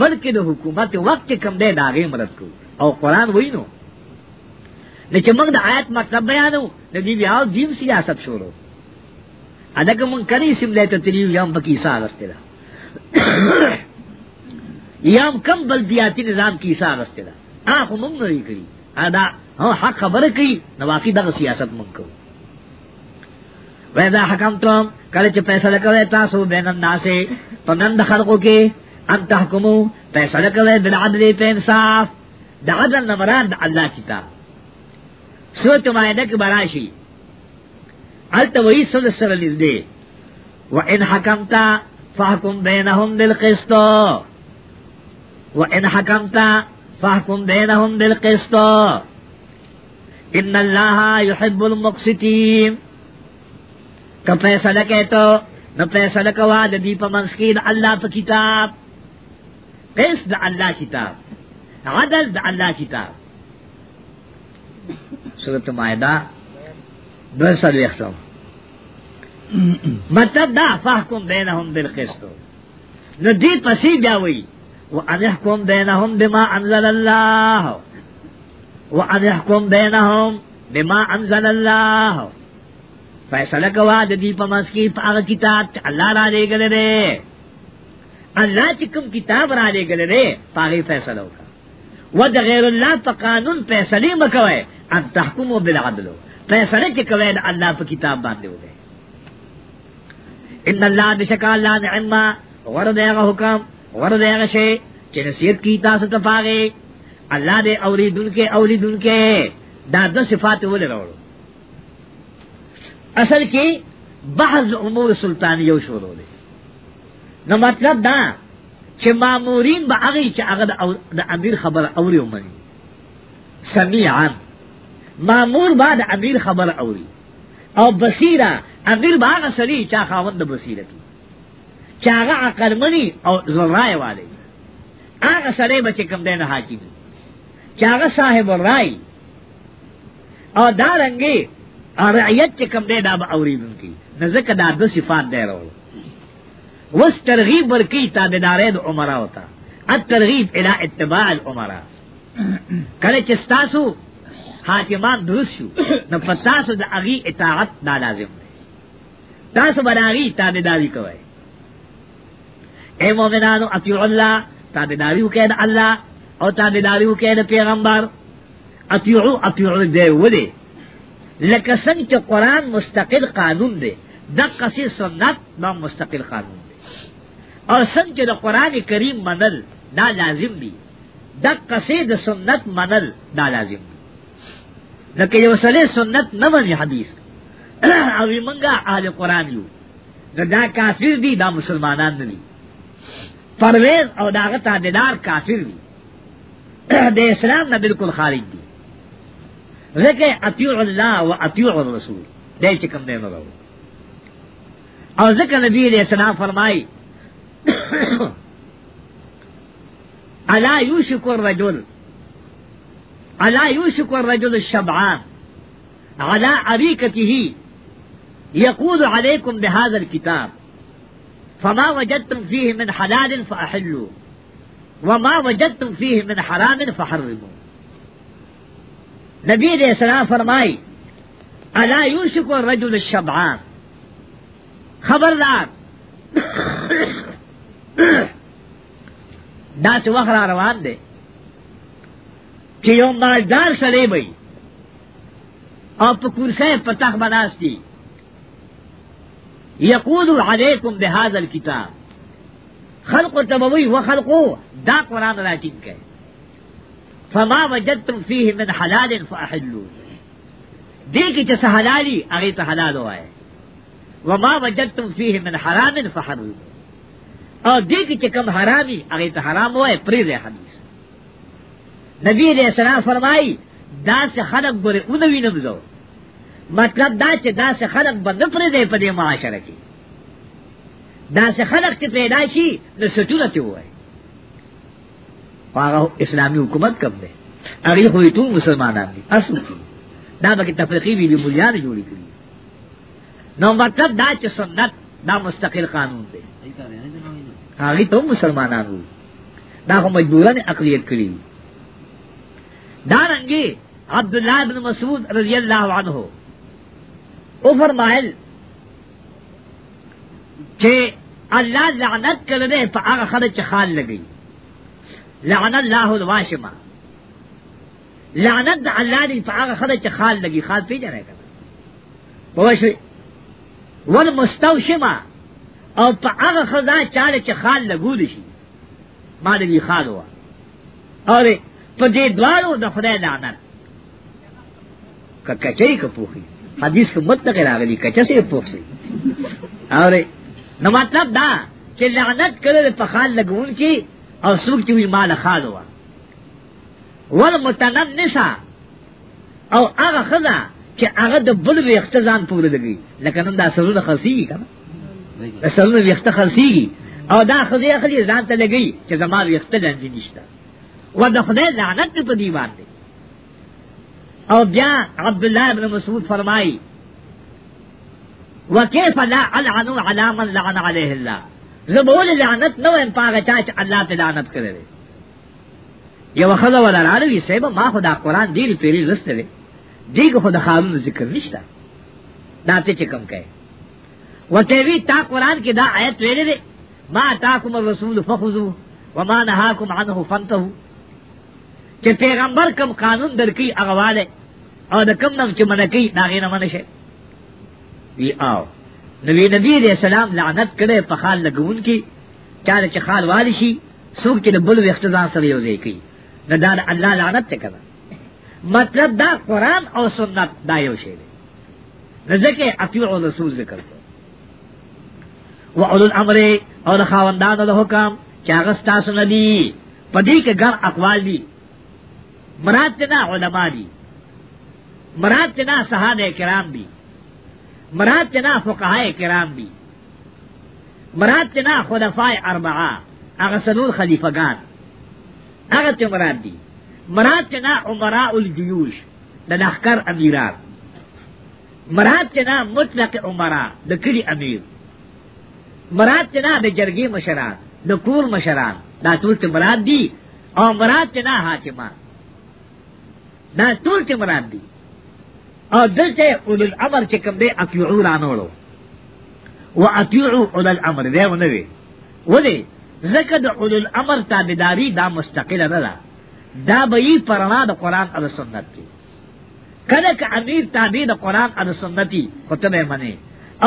بلکې د حکومت وخت کې کم دی دا غي مدد کو او قران وینو نو چې موږ د آیت مطلب بیانو د دې بیا دین سیاست شروع ادا کوم کړي سیم له ته تریو یم پکې سال استلا یا کم بلدیاتی نظام کی حصہ اغسطے دا آخو منگ نوی کری ادا ہاں حق خبر کری نواقی دا سیاست منگ کو ویدا حکم تم کلچ پیسل کوئے تاسو بین الناسے پنند خلقو کے ان تحکمو پیسل کوئے بالعدل پہ انصاف دا عدل نمران دا اللہ کتاب سو تمائنہ کی براشی علت وہی سلسل نزدے و ان حکمتا فاحکم بینہم بالقسط و ان حکمتا فاحکم بینہم بالقسط ان اللہ یحب المقسطین کہ فیصلہ کہتو نو فیصلہ کوا دی پا منسکید اللہ پا کتاب قسط دا اللہ کتاب عدل دا اللہ کتاب سورت مائدہ دو سلو اختم مطلب دا فاحکم بینہم بالقسط نو دی پسی بیاوی و انحکم بینہم بما انزل اللہ و انحکم بینہم بما انزل اللہ فیصلہ کوا دی پا مسکی پا آغا کتاب چا اللہ را لے گلے دے اللہ چکم کتاب را لے گلے دے پا آغی فیصلہ ہوگا و دا غیر اللہ پا قانون فیصلی مکوئے ان تحکمو بالعدلو فیصلہ چکوئے دا اللہ پا کتاب باندے ہوگئے ان اللہ بشکا اللہ نعمہ ورد اغا حکم ورد اغا شے چی نصیت کی تاسو تفاغے اللہ دے اولیدن کے اولیدن کے دا دو صفات ہو لے روڑو اصل کی بعض امور سلطانی یو شروع دے نو مطلب دا چی معمورین با اغی چی اغا دا, دا امیر خبر اوری امانی سمیعان معمور با دا امیر خبر اوری او بصیرہ امیر باغ سری چا خاوند بصیرتی چاغه عقل منی او زرای والے هغه سره بچ کم دین حاکم چاغه صاحب رای او دارنګي رعیت چې کم دی دا به اوریدونکي نه ځکه دا د صفات دی راول وس ترغیب ورکی تابعدارې د عمره وتا الترغیب الى اتباع العمره کله چې تاسو حاکمان درست شو نو فتاسو د اغي اطاعت دا لازم دی تاسو براغی تابداری کوئے اے مومنانو اطیع اللہ تابداری ہو کہنا اللہ اور تابداری ہو کہنا پیغمبر اطیع اطیع دے ولے لکسن چا قرآن مستقل قانون دے دقا سی سنت ما مستقل قانون دے اور سن چا دا قرآن کریم منل دا لازم دی دقا سی دا سنت منل دا لازم دی لکہ جو سلے سنت نمانی حدیث او منگا آل قرآن یو دا دا کافر دی دا مسلمانان دی پرویز او داغت تابدار کافر دی دا اسلام نا بالکل خارج دی ذکر اطیع اللہ و اطیع الرسول دے چکم دے مگو اور ذکر نبی علیہ السلام فرمائی الا یوشک الرجل الا یوشک الرجل الشبعان علا عریقته یقود علیکم بهذا الكتاب فما وجدتم فيه من حلال فاحلوا وما وجدتم فيه من حرام فحرموا نبی علیہ السلام فرمائی الا یوسف الرجل الشبعان خبردار دا سے وخرا روان دے کہ یو مالدار سڑے بھائی اور پکور سے پتخ بناستی یقول علیکم بهذا الكتاب خلق تبوی و خلقو دا قرآن راجن کے فما وجدتم فیه من حلال فاحلو دیکی چس حلالی اغیط حلال ہوا ہے وما وجدتم فیه من حرام فحرم اور دیکی چکم حرامی اغیط حرام ہوا ہے پریر حدیث نبی علیہ السلام فرمائی دا سے خلق برے انوی نمزو مطلب دا چې دا سے خلق بند پر دے پدے معاشرہ کی دا سے خلق کی پیدائشی نہ سچورت ہوئے پاگا اسلامی حکومت کم دے اگلی ہوئی تو مسلمان آدمی اصل کی دا بکی تفریقی بھی بھی ملیاں نے جوڑی کری نو مطلب دا چې سنت دا مستقل قانون دے اگلی تو مسلمان آدمی دا کو مجبورہ نے اقلیت کری دارنگی عبداللہ بن مسعود رضی اللہ عنہ او فرمائل چې الله لعنت کړل په هغه خلک چې خال لګي لعن الله الواشما لعنت الله دې په هغه خلک چې خال لګي خال پیژنې کړه په وشه ول مستوشما او په هغه خدا چاله چې خال لګول شي ما دې خال وای او په دې دوالو د خدای لعنت ککچې کپوخي حدیث کو مت نہ راغلی کچا سے پوکھ سی اور نو مطلب دا چې لعنت کړل په خال لګون کی او سوق چې مال خال هوا ول متننسا او هغه خدا چې هغه د بل ویخت ځان پورې لګي لکه نن دا سرونه خلصيږي کنه دا سرونه ویخت خلصيږي او دا خدای خلی ځان ته لګي چې زما ویخت لنجي نشته و د خدای لعنت په دیوار دی اور بیا عبداللہ ابن مسعود فرمائی وکیف لا العنو علا من لعن علیہ اللہ زبول لعنت نو ان پاگا چاچ اللہ تے لعنت کرے دے یو خدا ولا رالوی سیبا ما خدا قرآن دیر پیری رست دے دیگ خدا خارون ذکر نشتا داتے چکم کہے وکیوی تا قرآن کی دا آیت ویلے دے ما تاکم الرسول فخذو وما نهاکم عنہ فانتہو چې پیغمبر کم قانون درکې اغواله او د کم نم چې منکی ناغې نه منشه وی آو نبی نبی علیہ السلام لعنت کړي په خال لګون کې چاله چې خال والی شي څوک چې بل وختزان سره یو ځای کوي دا د الله لعنت ته کړه مطلب دا قرآن او سنت دا یو شی دی رزکه اطیع رسول ذکر کو و اول الامر او د خاوندانو د حکم چې هغه ستاسو ندی پدې کې ګر اقوال دي مراد نه علما دي مراد تنا صحاب کرام دی مراد تنا فقہ کرام دی مراد تنا خلفاء اربعہ اگر سنور خلیفہ گان اگر چ مراد دی مراد تنا عمراء الجیوش د لخر امیران مراد تنا مطلق عمراء د کلی امیر مراد تنا د جرګی مشران د کور مشران دا ټول ته مراد دی او مراد تنا حاکمان دا ټول ته مراد دی اور دل سے اول الامر چکم دے اتیعو رانوڑو و اتیعو اول الامر دے انوے ولی زکر دا اول الامر تابداری دا مستقل ندا دا بئی پرنا دا قرآن علی سنت کی کلک امیر تابی دا قرآن علی سنتی خطبہ منے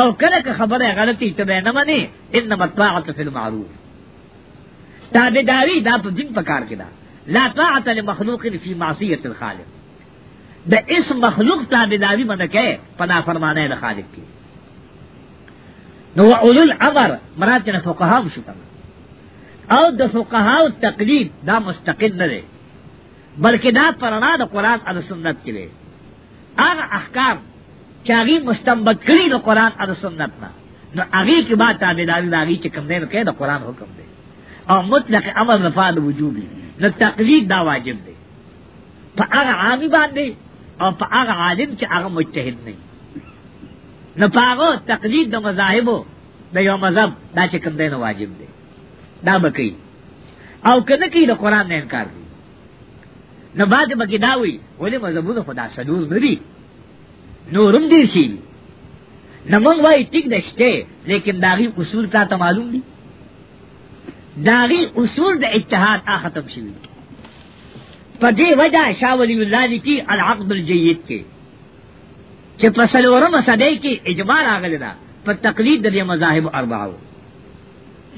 اور کلک خبر غلطی تبہ نمنے انما اطاعت فی المعروف تابداری دا پا دن پکار کدا لا طاعت لمخلوق فی معصیت الخالق دا اس مخلوق تا بداوی من کے پنا فرمانے دا خالق کی نو اولو العبر مراد جنا فقہاو شکر او دا فقہاو تقلید دا مستقل ندے بلکہ دا پرنا دا قرآن عد سنت کے لئے آغا احکام چاگی مستمبت کری دا قرآن عد سنت نا نو آگی کی بات تا بداوی دا آگی چکم دے نو کہ دا قرآن حکم دے او مطلق امر رفاد وجوبی نو تقلید دا واجب دے پا آغا عامی بات دے او پا آغا عالم چا آغا مجتہد نہیں نو پا آغا تقلید دا مذاہبو دا یو مذہب دا چکم دے نو واجب دے دا بکی او کنکی دا قرآن نے انکار دی نو بعد بکی داوی ولی مذہبون خدا سلور نبی نورم دیر شیوی نو منگ وائی ٹک دشتے لیکن داغی اصول تا تا معلوم دی داغی اصول دا اتحاد آ ختم شوی دی پدی وجہ شاہ ولی اللہ لکی العقد الجید کے چې په سلورم صدې کې اجماع راغلی دا په تقلید د مذاهب اربعو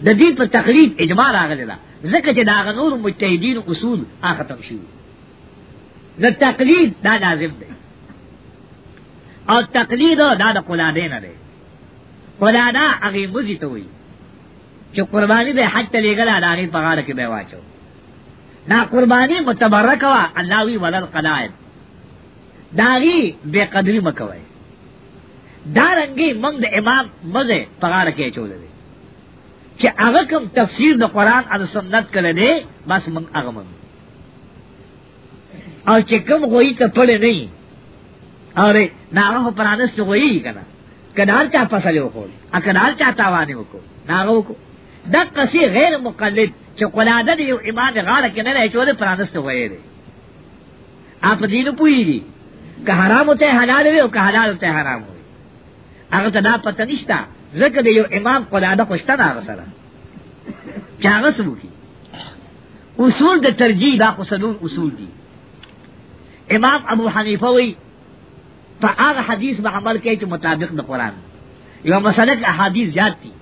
د دې په تقلید اجماع راغلی دا ځکه چې دا غنور مجتهدین اصول هغه تم شي د تقلید دا لازم دی او تقلید دا د قلاده نه دی قلاده هغه مزي ته وي چې قرباني به حج ته لګل دا هغه په غاړه کې به واچو دا قربانی متبرک وا الله وی ولل قلائد داغي بے قدری مکوي دا رنگي موږ د امام مزه پغار کې چول دي چې هغه کوم تفسیر د قران او سنت کړي دي بس موږ هغه من او چې کوم غوي ته پړې نه اره ناغه پرانست غوي کنه کنال چا فصل وکول ا کنال چا تاوانه وکول ناغه وکول دا قصي غیر مقلد چې قلاده دی امام غاړه کې نه چولې پرانست وایې دی اپ دین پوېږي که حرام ته حلال وي او که حلال ته حرام وي هغه ته دا پته نشته ځکه دی یو امام قلاده خوشته نه سره چې هغه سموږي اصول د ترجیح دا خصلون اصول دي امام ابو حنیفه وی په هغه حدیث به عمل کوي چې مطابق د قران یو مسله احادیث زیات دي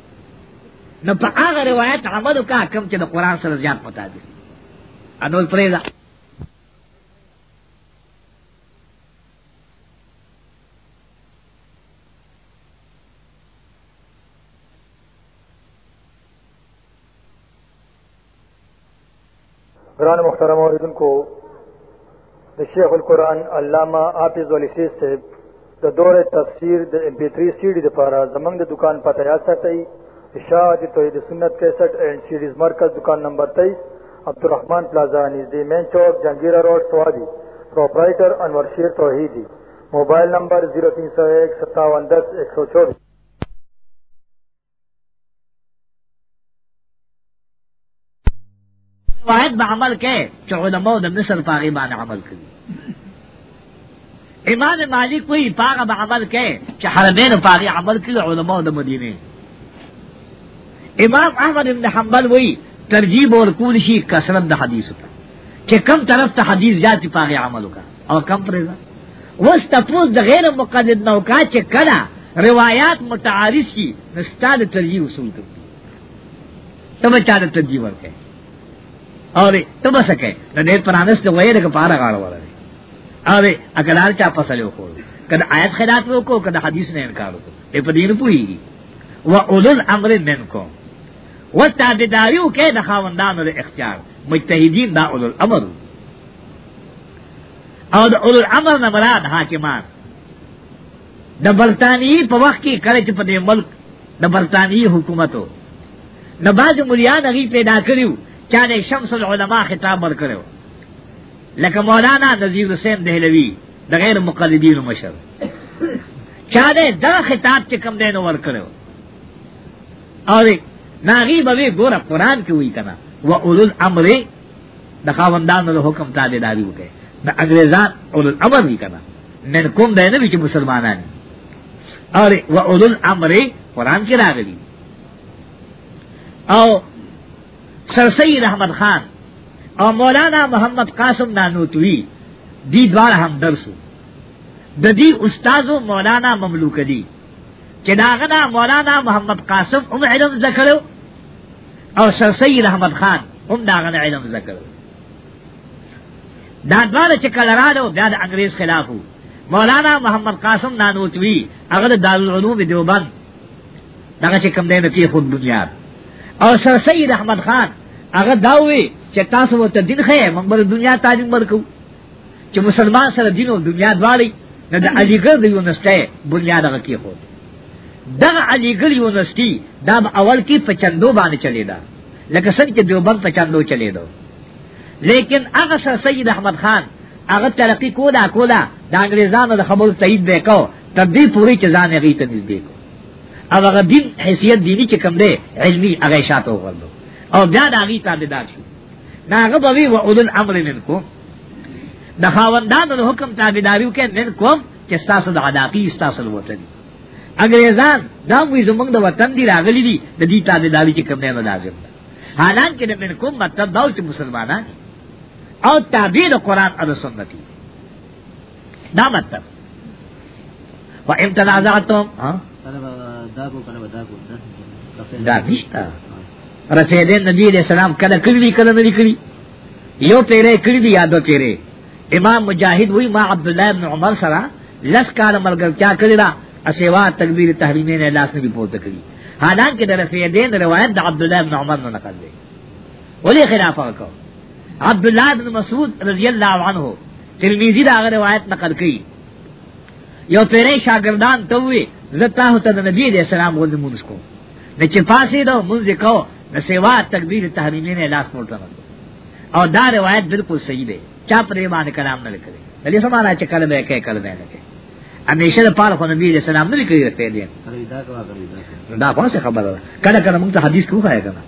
نو په هغه روایت عمل کا کم چې د قران سره زیات مطابق انول پریدا قرآن مخترم اوردن کو شیخ القرآن علامہ آفز علی سیز سے د دور تفسیر د امپیتری سیڈی دپارا زمنگ د دکان پتہ یاد ساتئی اشاعت توحید سنت کیسٹ اینڈ سیڈیز مرکز دکان نمبر تیئیس عبدالرحمان پلازا نزدی مین چوک جہانگیرہ روڈ سوادی پروپرائٹر انور شیر توحیدی موبائل نمبر زیرو تین سو ایک ستاون دس ایک سو چوبیس روایت به عمل کې چې علماء د مصر پاغي باندې عمل کړي امام مالک وی پاغه به عمل کې چې حرمین پاغي عمل کړي علماء د مدینه امام احمد ابن حنبل وی ترجیب اور کولشی کثرت د حدیث ہوتا کہ کم طرف تا حدیث جاتی پاگے عمل ہوگا اور کم پریزا وس تپوس د غیر مقلد نو کا چې کړه روایت متعارض شي نستاد ترجیح اصول کوي تم چا د ترجیح ورکه اوره تم سکه د دې پرانست وایره کا پارا غاړه وره اوره اکلار چا پسلو خو کله آیت خلاف وکړو کله حدیث نه انکار وکړو په دې نه پوي و اولل امر منکم و تابداریو کې د خاوندانو د اختیار مجتهدین دا اول الامر او د اول الامر نه مراد حاکمان د برتانی په وخت کې کله چې په دې ملک د برتانی حکومتو د باج مليان هغه پیدا کړیو چا د شمس العلماء خطاب ورکړو لکه مولانا نذیر حسین دهلوی د غیر مقلدین مشر چا دې دا خطاب چې کم دین ورکړو او ناغي به ګوره قران کې وی کنه و اولو الامر د خاوندان له حکم تابع داری وکړي د انګريزان اولو الامر وی کنه من کوم دی نه چې مسلمانان اره و اولو الامر قران کې راغلي او سرسید احمد خان او مولانا محمد قاسم نانوتوی دی دوار هم درسو د دې استادو مولانا مملوک دی چې داغه مولانا محمد قاسم هم علم ذکرو او سر سید احمد خان هم داغه علم ذکرو دا دواله چې کلرادو بیا د انګريز خلافو مولانا محمد قاسم نانوتوي هغه د دارالعلوم دیوبند دغه چې کم دی نو کې خود دنیا او سر سید احمد خان هغه داوي چې تاسو وته دین خې موږ بل دنیا تعلیم ورکو چې مسلمان سره دین او دنیا دواړي نه د علیګر د یونیورسيټي بنیاد هغه کې خود دغه علی ګل یونیورسيټي دا اول کې پچندو باندې چلی دا لکه څنګه چې دیوبند پچندو چلی دا لیکن هغه سر سید احمد خان هغه ترقی کولا کولا د انګریزانو د خبرو تایید وکاو تر دې پوری چې ځان یې ته نږدې کو او هغه دین حیثیت دینی چې کوم دی علمی هغه شاته وغوړو او بیا دا هغه تابعدار شو ناغه بوي و اولل امر منکم د خاوندانو حکم تابعداریو کې منکم چې تاسو د علاقي تاسو وته دي انگریزان دا وی زمنګ د وطن دی راغلی دی د دې تابعداري چې کوم نه لازم ده حالانکه د من کوم مطلب دا چې مسلمانان او تابع د قران او سنت دا مطلب و امتنازعتم ها دا نشتا رسول نبی علیہ السلام کله کړی کله نه کړی یو پیره کړی دی یادو پیره امام مجاهد وی ما عبد الله بن عمر سره لس کال ملګر چا کړی اسیوا تکبیر تحریمین اعلاس نے بھی پورت کری حالانکہ درفی دین روایت دا عبداللہ ابن عمر نے نقل دے ولی خلاف کو عبداللہ بن مسعود رضی اللہ عنہ تلمیزی دا اگر روایت نقل کی یو پیرے شاگردان تووی زتا ہوتا دا نبی علیہ السلام غد منز کو نہ چپاسی دو منز کو نہ سیوا تکبیر تحریمین اعلاس پورت کرو اور دا روایت بالکل صحیح دے چاپ ریمان کلام نہ لکھ دے علی سمانا چکل میں کہ کل میں لگے همیشه د پاره خو نبی له سلام نه لیکي ته دي دا کوم څه خبره کله کله موږ ته حدیث کوه کنه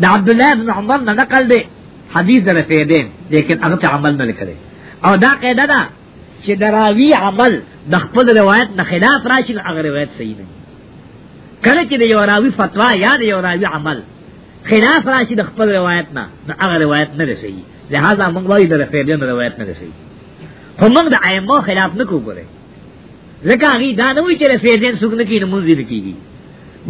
دا عبد الله بن عمر نه نقل دی حدیث در په دین لیکن هغه عمل نه لیکلی او دا قاعده ده چې دراوی عمل د خپل روایت نه خلاف راشي هغه روایت صحیح نه کله چې د یو راوی فتوا یا د یو راوی عمل خلاف راشي د خپل روایت نه هغه روایت نه صحیح لہذا موږ وايي د په دین روایت نه صحیح خو موږ د ائمه خلاف نه کوو ګره لکه هغه دا نه وی چې رفیدین سګنه کې نمونځي کیږي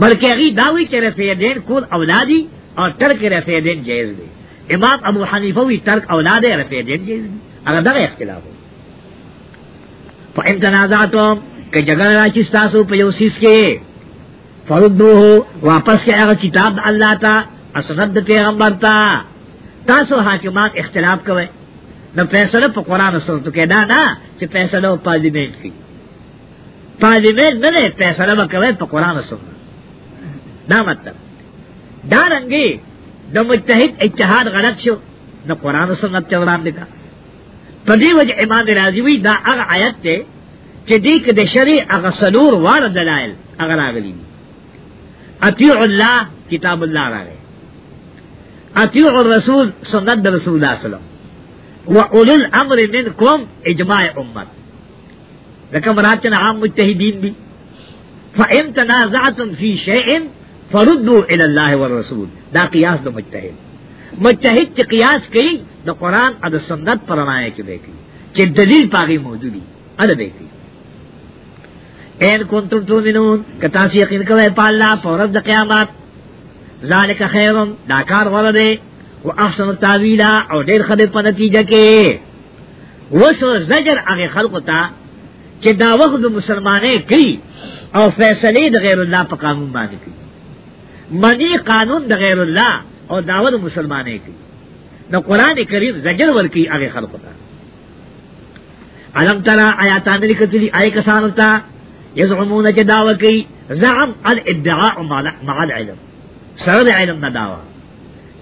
بلکې هغه دا وی چې رفیدین کول اولادي او ترک رفیدین جایز دی امام ابو حنیفه وی ترک اولاد رفیدین جایز دی هغه دا اختلاف دی په امتنازاتو کې جګړه راځي تاسو په یو سیس کې فردوه واپس کې هغه کتاب الله تا اسناد پیغمبر تا تاسو حاکمات اختلاف کوئ نو فیصلہ پا قرآن سنت کے نا نا چی فیصلہ و پارلیمنٹ کی پارلیمنٹ نہ دے فیصلہ بکوے پا قرآن سنت نا مطلب دارنگی نو مجتہد اتحاد غلط شو نو قرآن سنت چوران لکا پا دی وجہ امام راضیوی دا اغ آیت تے چی دیکھ دے شری اغ سنور وار دلائل اغ راغلی اطیع اللہ کتاب اللہ راغے اطیع الرسول سنت رسول اللہ صلی اللہ علیہ وسلم وَأُولُو الْأَمْرِ مِنْكُمْ اجماع امت لکه مراد چن عام متحدین دي فَإِن تَنَازَعْتُمْ فِي شَيْءٍ فَرُدُّوا إِلَى اللَّهِ وَالرَّسُولِ دا قیاس دو مجتہد مجتہد چی قیاس کئی دا قرآن اد سنت پرنائے کے بیکی چی دلیل پاگی موجودی اد بیکی این کنتم تومنون کتاسی یقین کوئے پا اللہ پورد دا قیامات ذالک خیرم دا کار و احسن تاویلا او ډیر خدای په نتیجه کې وسو زجر هغه خلق ته چې دا وخت د مسلمانې کوي او فیصله د غیر الله په قانون باندې کوي منی قانون د غیر الله او داوود مسلمانې کوي نو قران کریم زجر ورکی هغه خلق ته علم ترى آیاتان لیکلي آی کسان ته یزعمون چې داوا کوي زعم الادعاء مع العلم سره علم نه داوا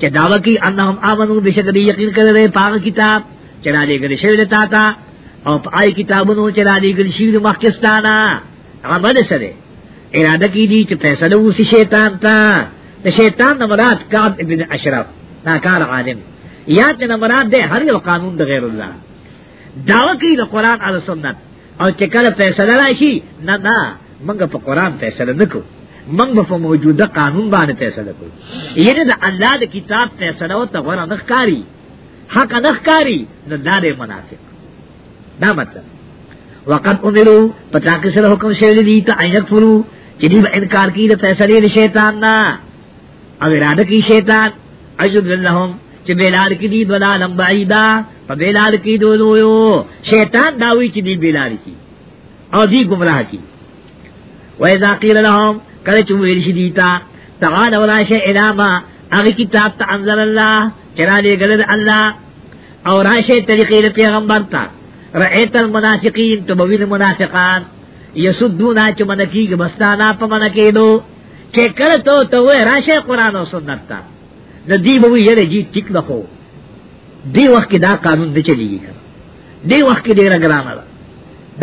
کہ دعوی کی انہم آمنو بشک دی یقین کر رہے پاک کتاب چرا لے گل شوید تاتا او پائی کتابنو چرا لے گل شوید مخکستانا عمل سرے ارادہ کی دی چو فیصلو سی شیطان تا دا شیطان نمرات کاب ابن اشرف ناکار عالم یا چو نمرات دے ہر یو قانون دا غیر اللہ دعوی کی دا قرآن علی سنت او چکل فیصلہ رائشی نا نا منگا پا قرآن فیصلہ نکو منگ با موجوده قانون بانے فیصلہ کوئی یعنی دا اللہ دا کتاب فیصلہ و تغورا نخکاری حق نخکاری نا دار منافق دا مطلب وقت امرو پتاکی سر حکم شیر دی تا اینک فرو جنیب انکار کی دا فیصلے دا شیطان نا او ارادہ کی شیطان عجب اللہم چی بیلار کی دی دولا لمبعیدہ پا بیلار کی دولویو شیطان داوی چی دی بیلار کی او دی گمراہ کی وَإِذَا قِيلَ لَهُمْ کله چې ویل شي دیتا تعال ولا شی الاما هغه کتاب ته انزل الله چرا دې ګل الله او راشه طریقې پیغمبر ته المنافقین المنافقين بویل منافقان یسدونا چې من کېږي بستانا په من کېدو چې کله ته ته وې راشه قران او سنت ته د دې به یې جی ټیک نه کو دی وخت دا قانون نه چلیږي دی وخت کې ډیر ګرانه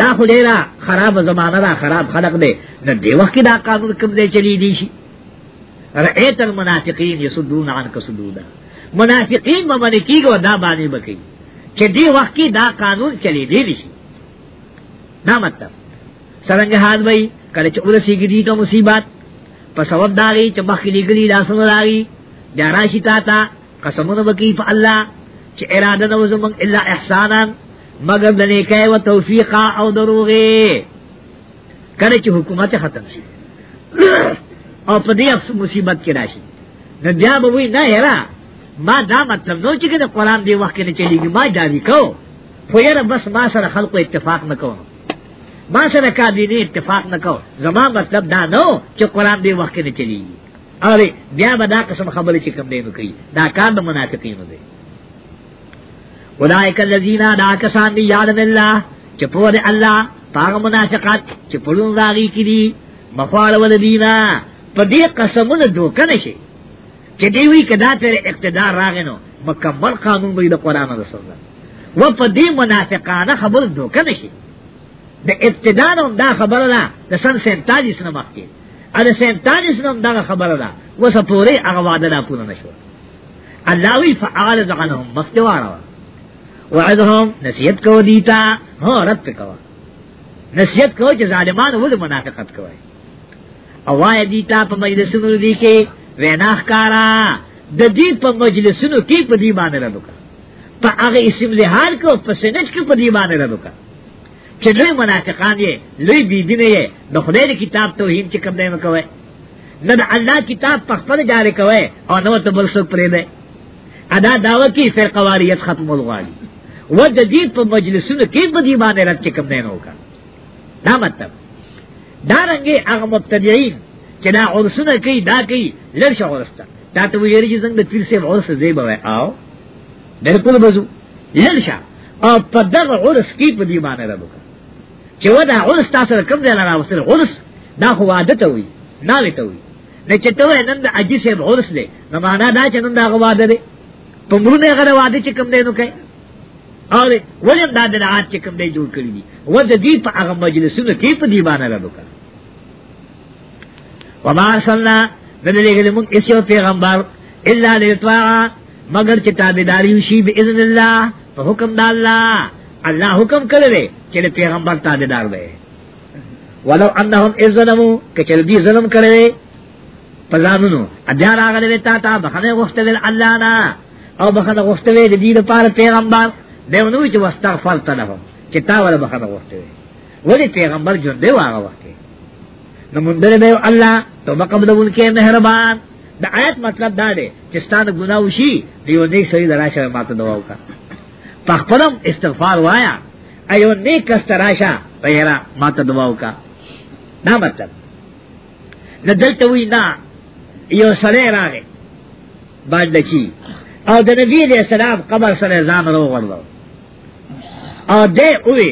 دا خو ډیره خراب زمانہ دا خراب خلق دی نو دی وخت کې دا قانون کوم دی چلی دی شي رئیت المنافقین یسدون عنک سدودا منافقین به باندې کیږي دا باندې بکی چې دی وخت کې دا قانون چلی دی شي دا مطلب څنګه حال وای کله چې ورسیږي دی ته مصیبت په سبب داږي چې مخکې لګلی دا سره راغي دا راشي تا تا قسمونه وکي په الله چې اراده نو زمون الا احسانان مگر د نیکه او توفیق او دروغه کله چې حکومت ختم شي او په دې مصیبت کې راشي نو بیا به وی نه یرا ما دا مطلب نو چې د قران دی وخت نه چلیږي ما داوی کو خو یره بس ما سره خلکو اتفاق نکوم ما سره کابینه اتفاق نکوم زما مطلب دا نو چې قران دی وخت نه چلیږي اره بیا به دا قسم خبره چې کوم دی نو کوي دا کار د منافقینو دی اولائک الذین دا کسان دی یاد بالله چې په دې الله پاغه منافقت چې په لون راغی کړي مخاله ول دینا په دې قسمونه دوک نه شي چې دی وی کدا تر اقتدار راغنو مکمل قانون به د قران او سنت و په دې منافقانه خبر دوک نه شي د اقتدار هم دا خبره ده د سن سنتاجیس نه مخکې ا د سنتاجیس نه دا خبره ده وسه پوره هغه وعده نه پوره نشو الله وی فعال ځغنهم مخکې واره وعدهم نصیحت کو دیتا ہو رد پہ کوا نصیحت کو چې ظالمان ول منافقت کوي او وای دیتا په مجلسونو دی کې ویناخ کارا د دې په مجلسونو کې په دی باندې لدوکا په هغه اسم له حال کو په سنج کې په دی باندې لدوکا چې دوی منافقان یې لوی بی بی نه یې د خدای کتاب توهین چې کوم دی وکوي نه د الله کتاب په خپل جاری کوي او نو ته بل څه پرې ده ادا داوا کې فرقواریت ختم ولغالي و د دې په مجلسونو کې په دې باندې رات کې کم نه وکړه دا مطلب دا رنګه هغه مبتدعين چې دا اورسونه کوي دا کوي لږ اورسته دا ته ویری چې څنګه پیر سي اورسه زی به آو بالکل بزو لږ او په دغه اورس کې په دې باندې رات وکړه چې ودا اورس تاسو کم دی لاره اوسره اورس دا خو عادت وي نه لته وي نه چې ته نن د اجي سي اورس دی نه معنا دا چې نن دا غواده دی په مرونه غره واده چې کم دی نو کوي اور ولیم دا بدعات چې کوم دی جوړ کړی دي و د دې په هغه مجلسونو کې په دیوانه راډو کا و ما صلی بده لګل موږ هیڅ یو پیغمبر الا لطاعه مگر چې تابعداري وشي باذن الله په حکم د الله الله حکم کړی چې پیغمبر تابعدار دی ولو انهم ظلموا کچل دی ظلم کړی پزانونو اجازه راغله تا تا بخنه غوښتل الله نه او بخنه غوښتل د دې لپاره پیغمبر دیونو چې واستغفر تلهم چې تا ولا بخنه ورته ولی پیغمبر جون دی واغه وخت نو مندر دی الله تو مقبلون کې مهربان دا آیت مطلب دا دی چې ستانه ګناه وشي دیو نه سړي دراشه ماته دوا وکا پخپلم استغفار وایا ایو نیک استراشه پیرا ماته دوا وکا دا مطلب نه دلته وی نه یو سړی راغی باندې چی او د نبی دې سلام قبر سره ځان روغړلو او دے اوے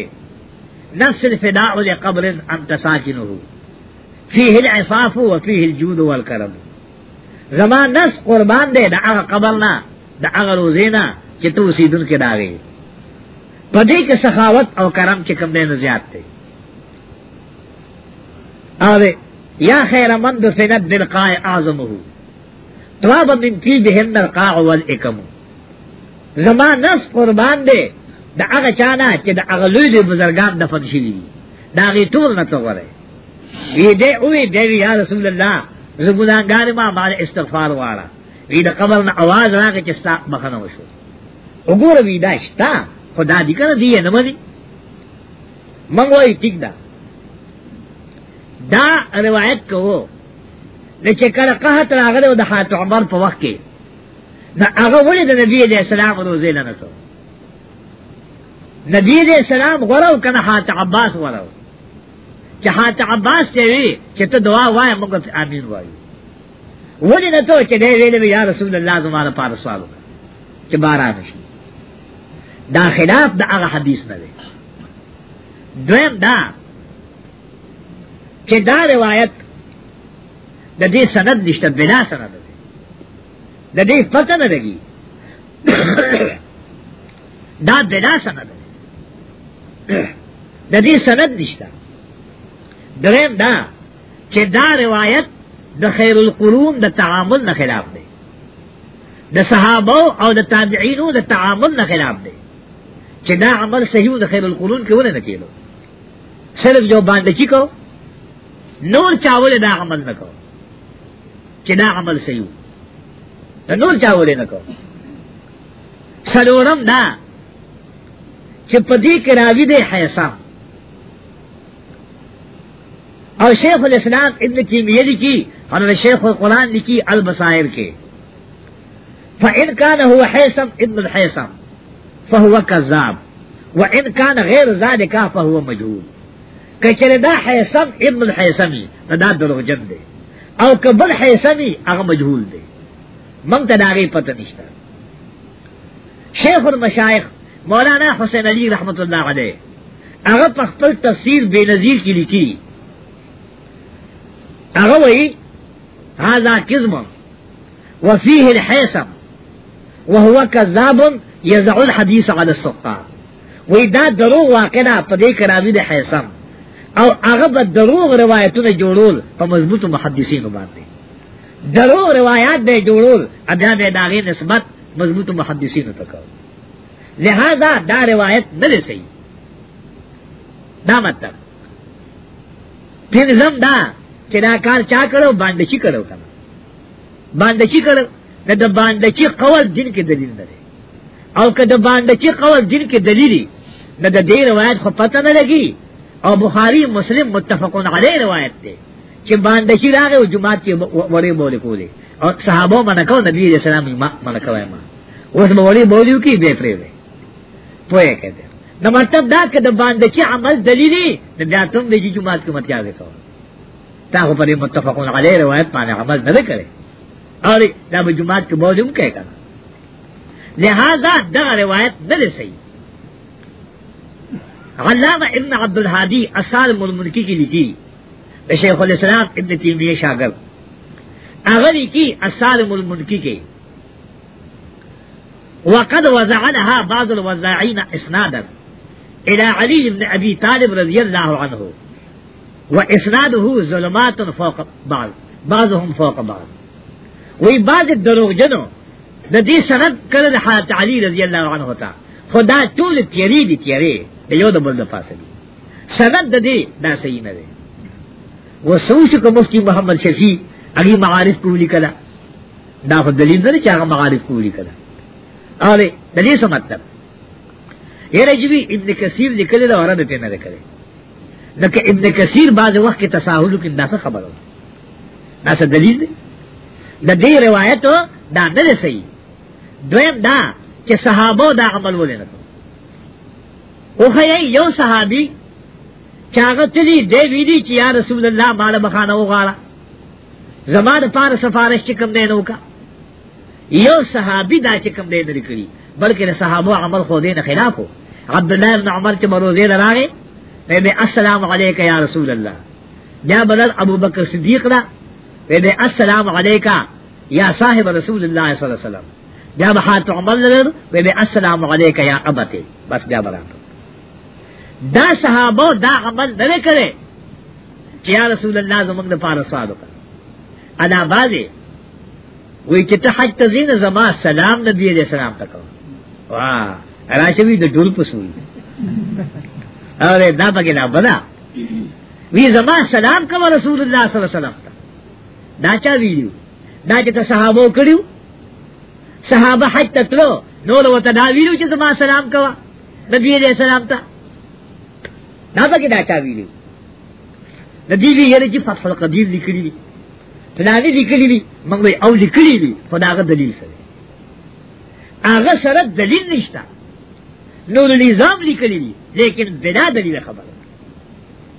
نفس الفداء لقبر انت ساکنه فيه العفاف وفيه الجود والكرم زما نفس قربان دے دا اغا قبرنا دا اغا روزینا چی تو سیدن کے داغے پدے کے سخاوت او کرم چکم دے نزیاد تے آوے یا خیر مند فند دلقاء اعظمه تواب من کی بہن نرقاع والاکمو زما نفس قربان دے دا هغه چانا چې دا هغه لوی دی بزرګان دفن شوی دي دا غي ټول نه توره وی دې وی دې یا رسول الله زه ګناګار ما باندې استغفار واړه وی دا قبر نه आवाज راغی چې ستا مخنه وشو وګوره وی دا شتا خدا دې کنه دی نه مدي مونږ وای ټیک دا دا روایت کوو د چې کله قحط راغله د حضرت عمر په وخت کې دا هغه ولې د نبی دې سلام روزه نه نتو نبی علیہ السلام غرو کنه حات عباس غرو چې حات عباس ته وی چې ته دعا وای موږ امین وایو ولې نه ته چې دی ویلې یا رسول الله زما لپاره سوال چې بارا نشي دا خلاف د هغه حدیث نه دی دویم دا چې دا روایت د دې سند نشته بلا سند دی د دې پته نه لګي دا بلا سند دی د دې سند نشته دریم دا چې دا روایت د خیر القرون د تعامل نه خلاف دی د صحابه او د تابعینو د تعامل نه خلاف دی چې دا عمل صحیح د خیر القرون کې ونه نکېلو صرف جو باندې چې کو نور چاول دا عمل نکو چې دا عمل صحیح نور چاول نکو سلورم دا چې پدی کې راوی دی حیسا او شیخ الاسلام ابن تیمیہ لکی اور شیخ القرآن لکی البصائر کے فإن كان هو حيسم ابن الحيسم فهو كذاب وإن كان غير ذلك فهو مجهول کچره دا حیسم ابن الحیسمی دا دروغجن دی او کبل حیسمی هغه مجهول دی مونږ ته دا غي پته نشته شیخ المشایخ مولانا حسین علی رحمت اللہ علیہ اگر پخل تفسیر بے نظیر کی لکھی اگر وہی ہاضا قزم وفیح الحیسم وهو کذاب یزع الحدیث علی السقا وہی دا دروغ واقعہ پدے کراوی دے حیسم او هغه به دروغ روایتونه جوړول په مضبوط محدثینو باندې دروغ روایت به جوړول ادا به داغه نسبت مضبوط محدثینو ته کوي لہذا دا روایت نہ دے سی دا مطلب پھر زم دا چدا کار چا کرو باندشی کرو کنا باندشی کرو نہ دا باندشی قول جن کے دلیل نہ دے او کہ دا باندشی قول جن کے دلیلی نہ دا دے روایت کو پتہ نہ لگی اور بخاری مسلم متفقن علیہ روایت دے چې باندې شي راغی او جمعه کې وړې بولې کولې او صحابه منکو نبی رسول الله منکو ما اوس به وړې بولیو کې به پرې پوهه کده د مطلب دا که د باندې چې عمل دلیلی د بیا تم د جمعات کې متیازه کو تا خو پر متفقون علی روایت باندې عمل نه کړي اور دا به جمعات کې بولم کوي کنه لہذا دا روایت نه صحیح علامہ ابن عبد الحادی اثار ململکی کی لکھی شیخ الاسلام ابن تیمیہ شاگرد اغلی کی اثار ململکی کے وقد وزعلها بعض الوزاعين اسنادا الى علي بن ابي طالب رضي الله عنه واسناده ظلمات فوق بعض بعضهم فوق بعض وی بعض دروغجنو د دې سند کړه د حضرت علي رضی الله عنه تا خدا ټول تیری دي تیری د یو د بل د دي سند د دې دا صحیح نه دی وسوش کو مفتی محمد شفیع هغه معارف کولی کړه دا دلیل دا چې هغه معارف کولی کړه اوی د دې څه مطلب یې رجوی ابن کثیر لیکل دا ورته ته نه لیکل لکه ابن کثیر بعد وخت کې تساهل کې دا څه خبره دا څه دلیل دی د دې روایت دا نه صحیح دویم دا چې صحابه دا عمل ولې نه او هي یو صحابي چاغه تلی دی ویلی چې یا رسول الله مال بخانه وغاړه زما د پار سفارش چې کوم دی نو کا یو صحابی دا چې کوم دې درې کړی بلکې د صحابه عمل خو دې نه خلاف وو عبد الله بن عمر چې مروزه راغې به السلام علیک یا رسول الله بیا بدل ابو بکر صدیق را به السلام علیک یا صاحب رسول الله صلی الله علیه وسلم بیا به حات عمر لر به السلام علیک یا ابته بس بیا برابر دا صحابه دا عمل نه کړي چې یا رسول الله زموږ د پاره صادق ادا بازي وی چې ته حج ته زین زما سلام نبی علیہ السلام تکو وا راشوی د ډول پسوی اره دا پکې نه بدا وی زما سلام کوم رسول الله صلی الله علیه وسلم دا چا ویلو دا چې صحابه کړیو صحابه حج تکلو نو نو ته دا ویلو چې زما سلام کوا نبی علیہ السلام ته دا پکې دا چا ویلو د دې ویل چې فتح القدیر لیکلی پلانی لیکلی دی منگوی او لیکلی دی خدا آغا دلیل سرے آغا سره دلیل نشتا نور النظام لیکلی دی لیکن بنا دلیل خبر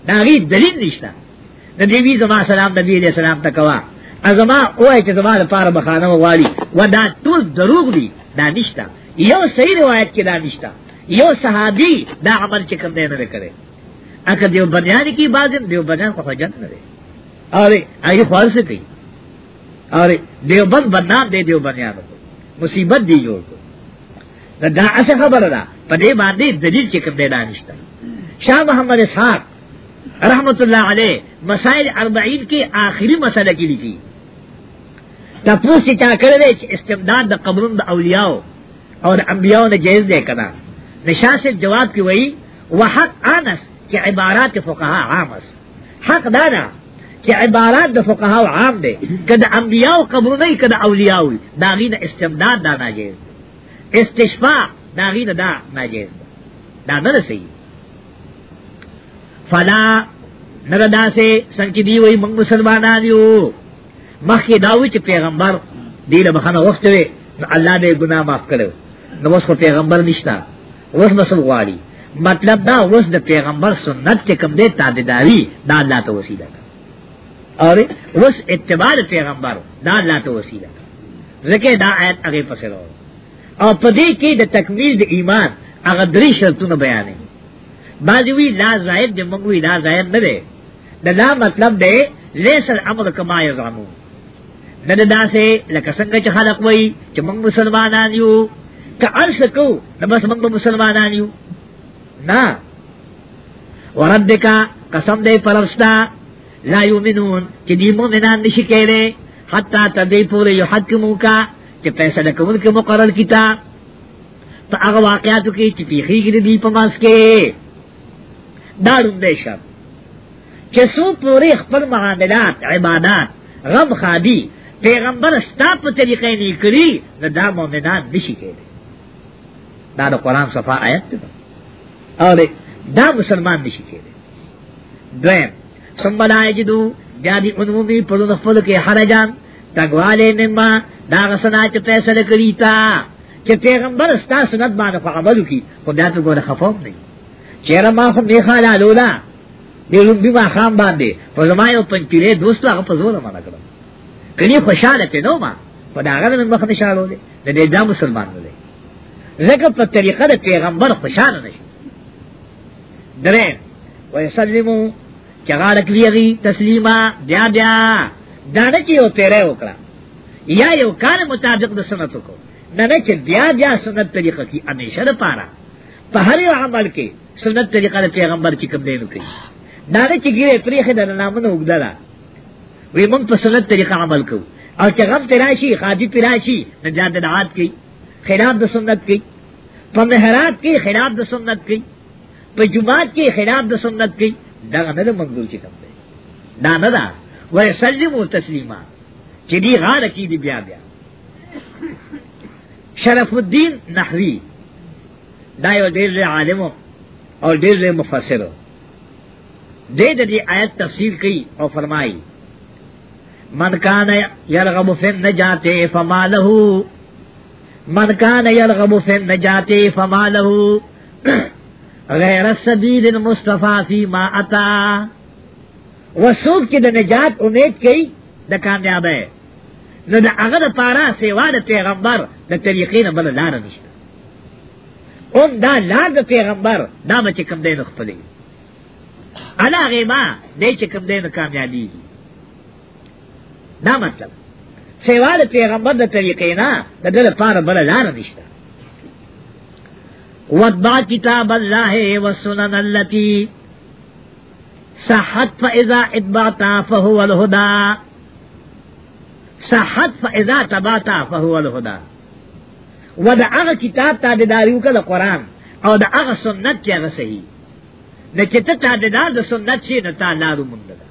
داغی دلیل نشتا نبی زما سلام نبی علیہ السلام تکوا ازما اوه چې زما لپاره بخانه والی و دا ټول دروغ دی دا نشتا یو صحیح روایت کې دا نشتا یو صحابي دا عمل چې کوم دی نه کړي اکه دیو بنیان کی بازم دیو بنیان خو جن نه ارے آئی خوار سے کہی ارے دیوبند بدنام دے دیوبند یاد کو مصیبت دی جوڑ کو دا اسا خبر دا پدے باندے دلیل چکم دے دانشتا شاہ محمد اسحاق رحمت اللہ علیہ مسائل اربعین کے آخری مسئلہ کی لکھی تپوس چې چا کړی چې استمداد د قبرون د اولیاء او د انبیاء نه جایز دی کنه نشا سے جواب کی وئی وحق انس چې عبارات فقها عامس حق دا ده چې عبارات د فقهاو عام دي کدا انبیاء او قبر نه کدا اولیاء وي داغي نه استمداد دا ناجیز استشفاء داغي نه دا ناجیز دا نه صحیح فلا نردا سے سنکی دی وی منگ مسلمانان یو مخی داوی چې پیغمبر دیل بخانه وخت وی نو الله دې ګناه معاف کړو نو اوس پیغمبر نشتا اوس مسل غواړي مطلب دا اوس د پیغمبر سنت کې کوم دې تابعداري دا الله ته وسیله ده اور اس اتباع پیغمبر دا اللہ تو وسیلہ زکه دا آیت هغه پسې راو او پدې کې د تکمیل د ایمان هغه درې شرطونه بیانې بعض وی لا زائد د موږ وی لا زائد نه ده دا, دا مطلب دی لیس الامر کما یزعمو دا دا سه لکه څنګه چې خلق وای چې موږ مسلمانان یو که ارس کو نو بس موږ مسلمانان یو نه وربک قسم دې پرستا لا یومنون چې دی مومنان نشی کېره حتا تدی پورې یو حکمو کا چې فیصله کول کې مقرر کیتا په هغه واقعاتو کې چې پیخیږي دی په ماس کې دا دې شب چې سو پورې خپل معاملات عبادت غم خادي پیغمبر ستا په طریقې نه کړی نو دا مومنان نشی کېره دا د قران صفه آیت ده او دا مسلمان نشی کېره دویم ثم لا یجدو بیا دی انومی پر نخفل کے حرجان تگوالے مما دا غسنا چا پیسل کریتا چا پیغمبر استا سنت بانا کو عملو کی خو بیا پی گونا خفوم نہیں چیرہ ما خو میخا لالولا دی رنبی ما خام باندے فزمائی و پنچیرے دوستو اگر پزولا مانا کرو کنی خوشحالت نو ما په دا غره من مخه نشاله دي د دې دا مسلمان نه دي زکه په طریقه د پیغمبر خوشاله نشي درې ويسلمو چغاړک لیږي تسلیما بیا بیا دا نه چې یو پیره وکړه یا یو کار مطابق د سنت وکړه نه نه چې بیا بیا سنت طریقه کی همیشه د پاره په هر عمل کې سنت طریقه د پیغمبر چې کوم دی نو کوي دا نه چې ګیره پریخه د نامونو وګدلا وی موږ په سنت طریقه عمل کوو او چې غم تراشي خادي پراشي نه جاده دعات کوي خلاف د سنت کوي په مهرات کې خلاف د سنت کوي په جمعات کې خلاف د سنت کوي دا نه مقبول چې کوم دی دا نه دا وای سلمو تسلیما چې دی غار کې دی بیا بیا شرف الدین نحوی دا یو ډیر عالم او ډیر مفسر دی د دې آیت تفسیر کوي او فرمایي من کان یرغب فی النجاتی فما له من کان یرغب فی النجاتی فما له غیر سبیل المصطفی فی ما اتا وسوک چې د نجات امید کوي د کامیاب ہے نو د هغه د پارا سیوا د پیغمبر د طریقې نه بل لار نشته اون دا لار د پیغمبر دا به چې کوم دی نو خپلې انا غیما دې چې کوم دی نو کامیابی دا مطلب سیوا د پیغمبر د طریقې نه د دې لپاره بل لار نشته وَدْبَا كِتَابَ اللَّهِ وَسُنَنَ اللَّتِي صحت فَإِذَا اِدْبَاتَا فَهُوَ الْهُدَى صحت فَإِذَا تَبَاتَا فَهُوَ الْهُدَى و دا اغا کتاب تابداریو کا دا قرآن او دا اغا سنت چی اغا صحیح نچتا تابدار دا سنت چی نتا لارو منددا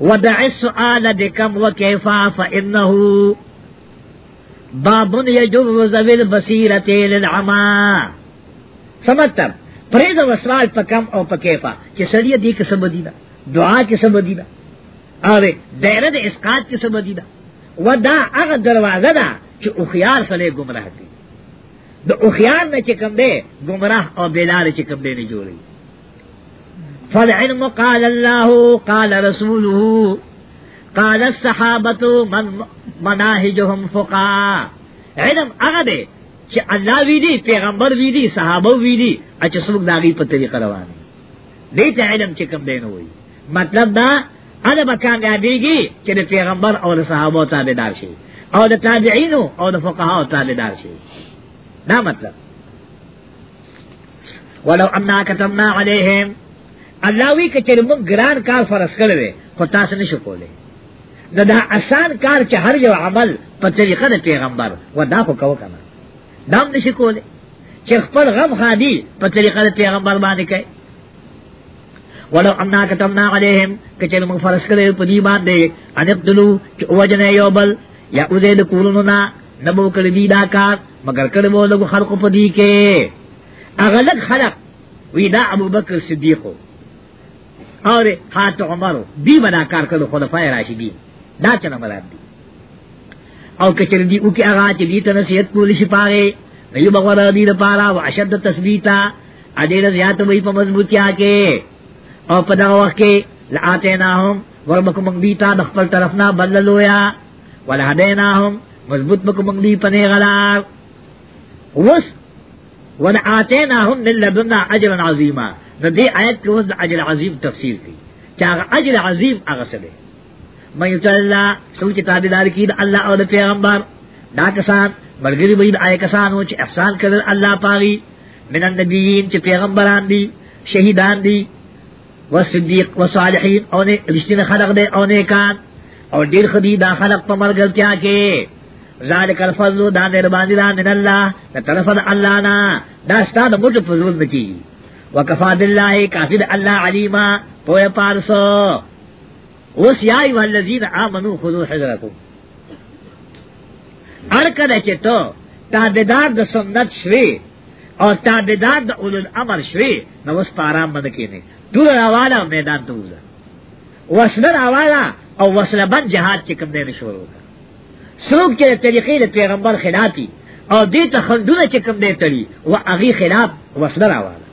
و دعی سؤال دکم و کیفا فَإِنَّهُ بابن یجوز بالبصیرت للعما سمجھتم پرید و اسوال پا کم او پا کیفا چی سریع دی کسم دینا دعا کسم دینا آوے دیرد اسقات کسم دینا و دا اغا دروازه دا چی اخیار سلے گمراہ دی دا اخیار نا چکم دے گمراہ او بیلار چکم دے نجوری فالعلم قال اللہ قال رسوله قال الصحابه من مناهجهم فقا علم هغه دی چې الله وی دی پیغمبر وی دی صحابه وی دی چې څوک داږي په طریقه روان دي ته علم چې کوم دی نو وي مطلب دا هغه مکان دی چې د پیغمبر او د صحابه تابعدار شي او د تابعینو او د فقهاو تابعدار شي دا مطلب ولو انا كتبنا عليهم الله وی کچره موږ ګران کار فرض کړو خو تاسو نشو کولای دا دا آسان کار چې هر یو عمل په طریقه د پیغمبر و دا خو کو کنه دام نشي کوله چې خپل غم خادي په طریقه د پیغمبر باندې کوي ولو انا كتبنا عليهم کچې موږ فرض کړې په دې باندې ان یقتلوا چې وجنه یو بل یا اوزه د کورونو نه نبو کړی دی دا کار مگر کړه وو لګ خلق په دې کې اغلق خلق وی دا ابو بکر صدیقو اور حات عمر دی بنا کار کړو خلفای راشدین دا چنا مراد دی او کچر دی او کی اغا چی دیتا نصیحت کولی شپاگے نیو بغورا دی دا پارا و اشد تثبیتا ادیر زیادہ وی پا مضبوطی کے او پدا وقت کے لآتیناہم ورمکو منگ دیتا دخپل طرفنا بدللویا ولہدیناہم مضبوط مکو منگ دی پنے غلار هُمْ ولآتیناہم نلدنا عجر عظیما ندی آیت کے وز عجر عظیم تفسیر کی چاہ اجر عظیم اغسلے مَن یُطِعِ اللَّهَ سوچ تابعدار کی دا اللہ اور دا پیغمبر دا کسان ملګری وې آی کسان چې احسان کړل الله پاغي من النبیین چې پیغمبران دي شهیدان دي وصدیق وصالحین او نه رښتینه خلق دي او نه کان او ډیر خدي دا خلق په مرګلتیا کې ذالک الفضل دا مهربانی دا من الله دا طرف الله نه دا ستاسو موږ فضل نکی وکفا بالله کافر الله علیما پوهه پارسو اوس یا ایو الذین آمنو خذو حذرکم ارکد چې ته تابعدار د سنت شوي او تابعدار د اولو الامر شوي نو اوس په آرام باندې کینې ټول راواله میدان ته وځه وسله راواله او وسله بند جهاد چې کوم دی شروع وکړه څوک چې طریقې د پیغمبر خلافي او دې ته خندونه چې کوم دی تړي او هغه خلاف وسله راواله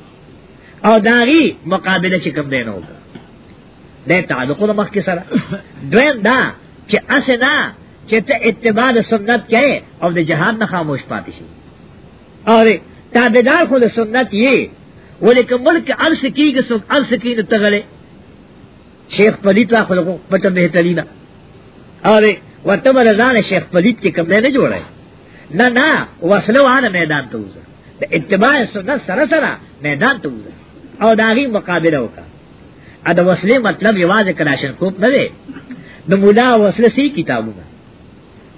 او داغي مقابله چې کوم دی نه وکړه دے تعلق دا مخ کی سر دویم دا چی اسے نا چی تا اتباع دا سنت کئے اور دا جہان نا خاموش پاتی شی اور تابدار خود سنت یہ ولیکن ملک عرص کی گا سن عرص کی نتغلے شیخ پلیت واقع لگو پتہ بہترینہ اور وہ تم رضا نے شیخ پلیت کے کمرے نے جوڑے نہ نہ وسلو آنا میدان تو اتباع سنت سرا سرا میدان تو اور داغی مقابلہ ہوگا ا د وسلې مطلب یوازې کلاشن کوپ نه دی د مولا وسله سي کتابونه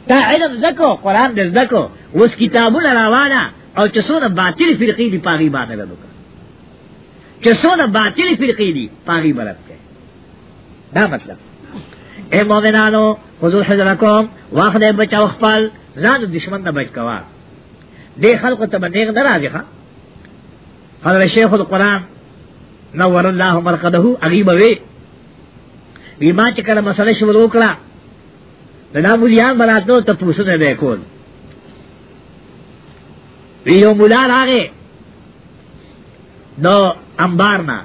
تا علم زکو قران دې زکو اوس کتابونه روانه او چې څونه باطل فرقې دي پاغي باندې وکړه چې څونه باطل فرقې دي پاغي برت کې دا مطلب اے مومنانو حضور حضرکم واخد بچاو خپل ځان دشمن نه بچ کوا دې خلکو ته باندې نه راځي ښا حضرت شیخ القرآن نور الله مرقده عجیب وی وی ما چې کله مسله شروع وکړه دا مولیان بلاتو ته پوښتنه وکول وی یو مولا راغې نو انبار نه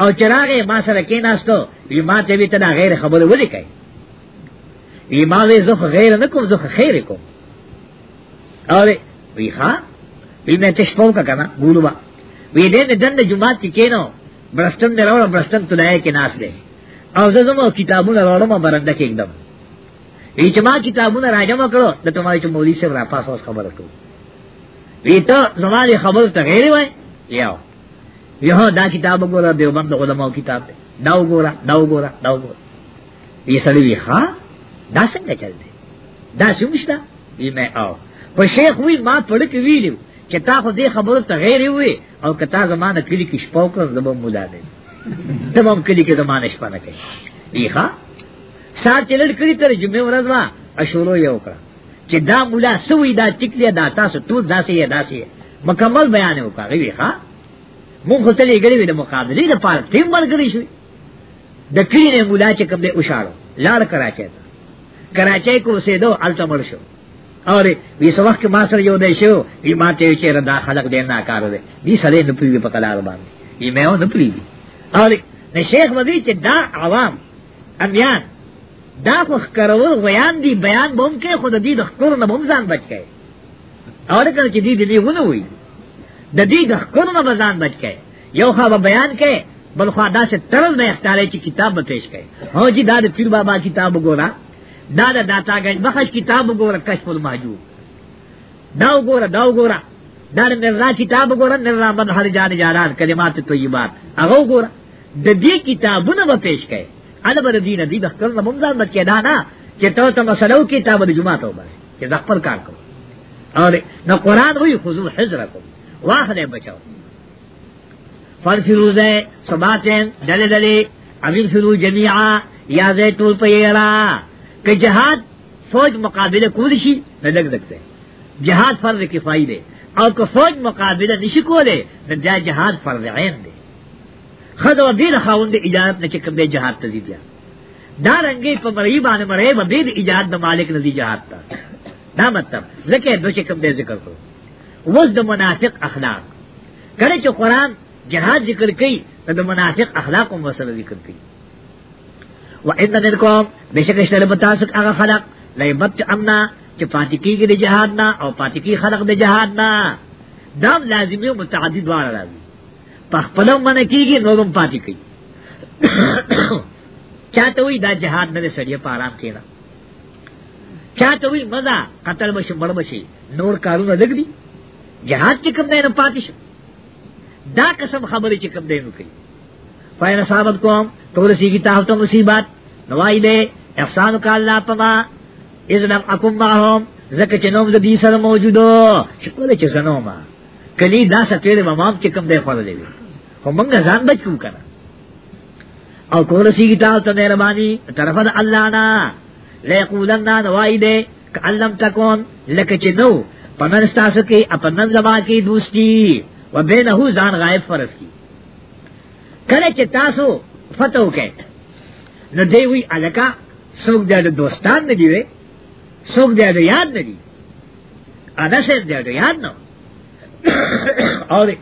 او چراغه ما سره کېناستو وی ما ته وی ته غیر خبره ولي کوي وی ما وی زه غیر نه کوم زه خیر کوم اره وی ښا وی نه تشپو کا کنه ګورو وی دې نه دند جمعات کې کینو برستن دې راوړم برستن تلای کې ناس دې او زه زمو کتابونه راوړم برنده کې اندم وی چې ما کتابونه راځم کړو د تمہاري چې مولوی سره راپاس اوس خبره کو وی ته زماري خبر ته غیر وای یاو یوه دا کتاب وګوره دیوبند علماء کتاب دا وګوره دا وګوره دا وګوره وی سړی وی ها دا څنګه چل دی دا څه مشته وی مې او په شیخ وی ما پړک ویلو چې تا خو دې خبرو ته غیر وي او که تا زمانه کلی کې شپاو کړ زما مولا دې تمام کلی کې زمانه شپه نه کوي یخه سات چلل کړی تر جمعه ورځ ما اشورو یو کړ چې دا مولا سوې دا ټیکلی دا تاسو ټول داسې داسې مکمل بیان وکړ یخه مونږ ته لګړې وې د مقابلې لپاره تیم ورګري شو د کلی نه مولا چې کوم دې اشاره لار کراچي کراچي کو سه دو الټمل شو اور بیس وقت کے ماسر یو دے شو یہ ماتے ہوئے چہرہ دا خلق دے ناکار دے بی سرے نپلی بھی پکلار باندے یہ میں ہوں نپلی بھی اور شیخ مدی چہ دا عوام امیان دا خوخ کرو غیان دی بیان بوم کے خود دی دخکر نبوم زان بچ گئے اور کل چہ دی دی ونو ہوئی دا دی دخکر نبوم زان بچ گئے یو خواب بیان کے بلخوا دا سے طرز نے اختارے چی کتاب بتیش گئے ہو جی دا دی پیر بابا کتاب گورا دا دا داتا گنج بخش کتاب گورا کشف الماجو داو گورا داو گورا دا دا نرنا کتاب گورا نرنا من حر جان جانان کلمات طیبات اغو گورا دا دی کتابونا با پیش کئے انا با دین دی بخکر نمونزان بچ کے دانا چی تو تا مسلو کتاب دا جماعت ہو بس چی دا خپل کار کرو اور نا قرآن ہوئی خضور حضرکم واحد بچاؤ فن فروز ہے سباتین ڈلے ڈلے امیر فرو جمیعہ یا زیتول پیرا کہ جہاد فوج مقابلے کو نشی نہ لگ سکتے جہاد فرض کفائی دے اور کو فوج مقابلہ نشی کو دے نہ جا جہاد فرض عین دے خد و دین خاون دے اجازت نہ چکم دے جہاد تزید یا دا رنگی پا مرئی بان مرئی و دین اجازت دا مالک نزی جہاد تا دا مطلب لکہ دو چکم دے ذکر کرو وز دا منافق اخلاق کرے چو قرآن جہاد ذکر کی دا منافق اخلاق و مسئلہ ذکر کی و ان منکم بشکشتل متاسق هغه خلق لیبت امنا چې فاتکی کې د جهاد نه او فاتکی خلق د جهاد نه دا لازمي او متعدی دواړه راځي په خپل من کېږي نورم پاتې کوي چاته وی دا جهاد نه سړی په آرام کېنا چاته وی مزه قتل بشي مړ بشي نور کارونه لګ دي جهاد چې کوم نه پاتې شو دا قسم خبرې چې کوم دی نو کوي فاین صاحب کوم تو رسیگی تاہم تو مصیبت نوائی دے احسان کا اللہ پما از لم اکم معهم زکه چې نوم زدي سره موجودو شکل چې زنوما کلی دا سپیر ممام چې کوم دی خو دی خو مونږ ځان بچو کنه او کول سیږي تاسو مهرباني طرفه د الله نه لا یقولن نوایده کعلم تکون لکه چې نو پنن تاسو کې اپنن زما کې دوستی و بینه ځان غائب فرض کی کله چې تاسو فتو کې نو دی وی الکا څوک دې دوستان نه دی وی څوک دې یاد نه دی ادا سر دې یاد نه اور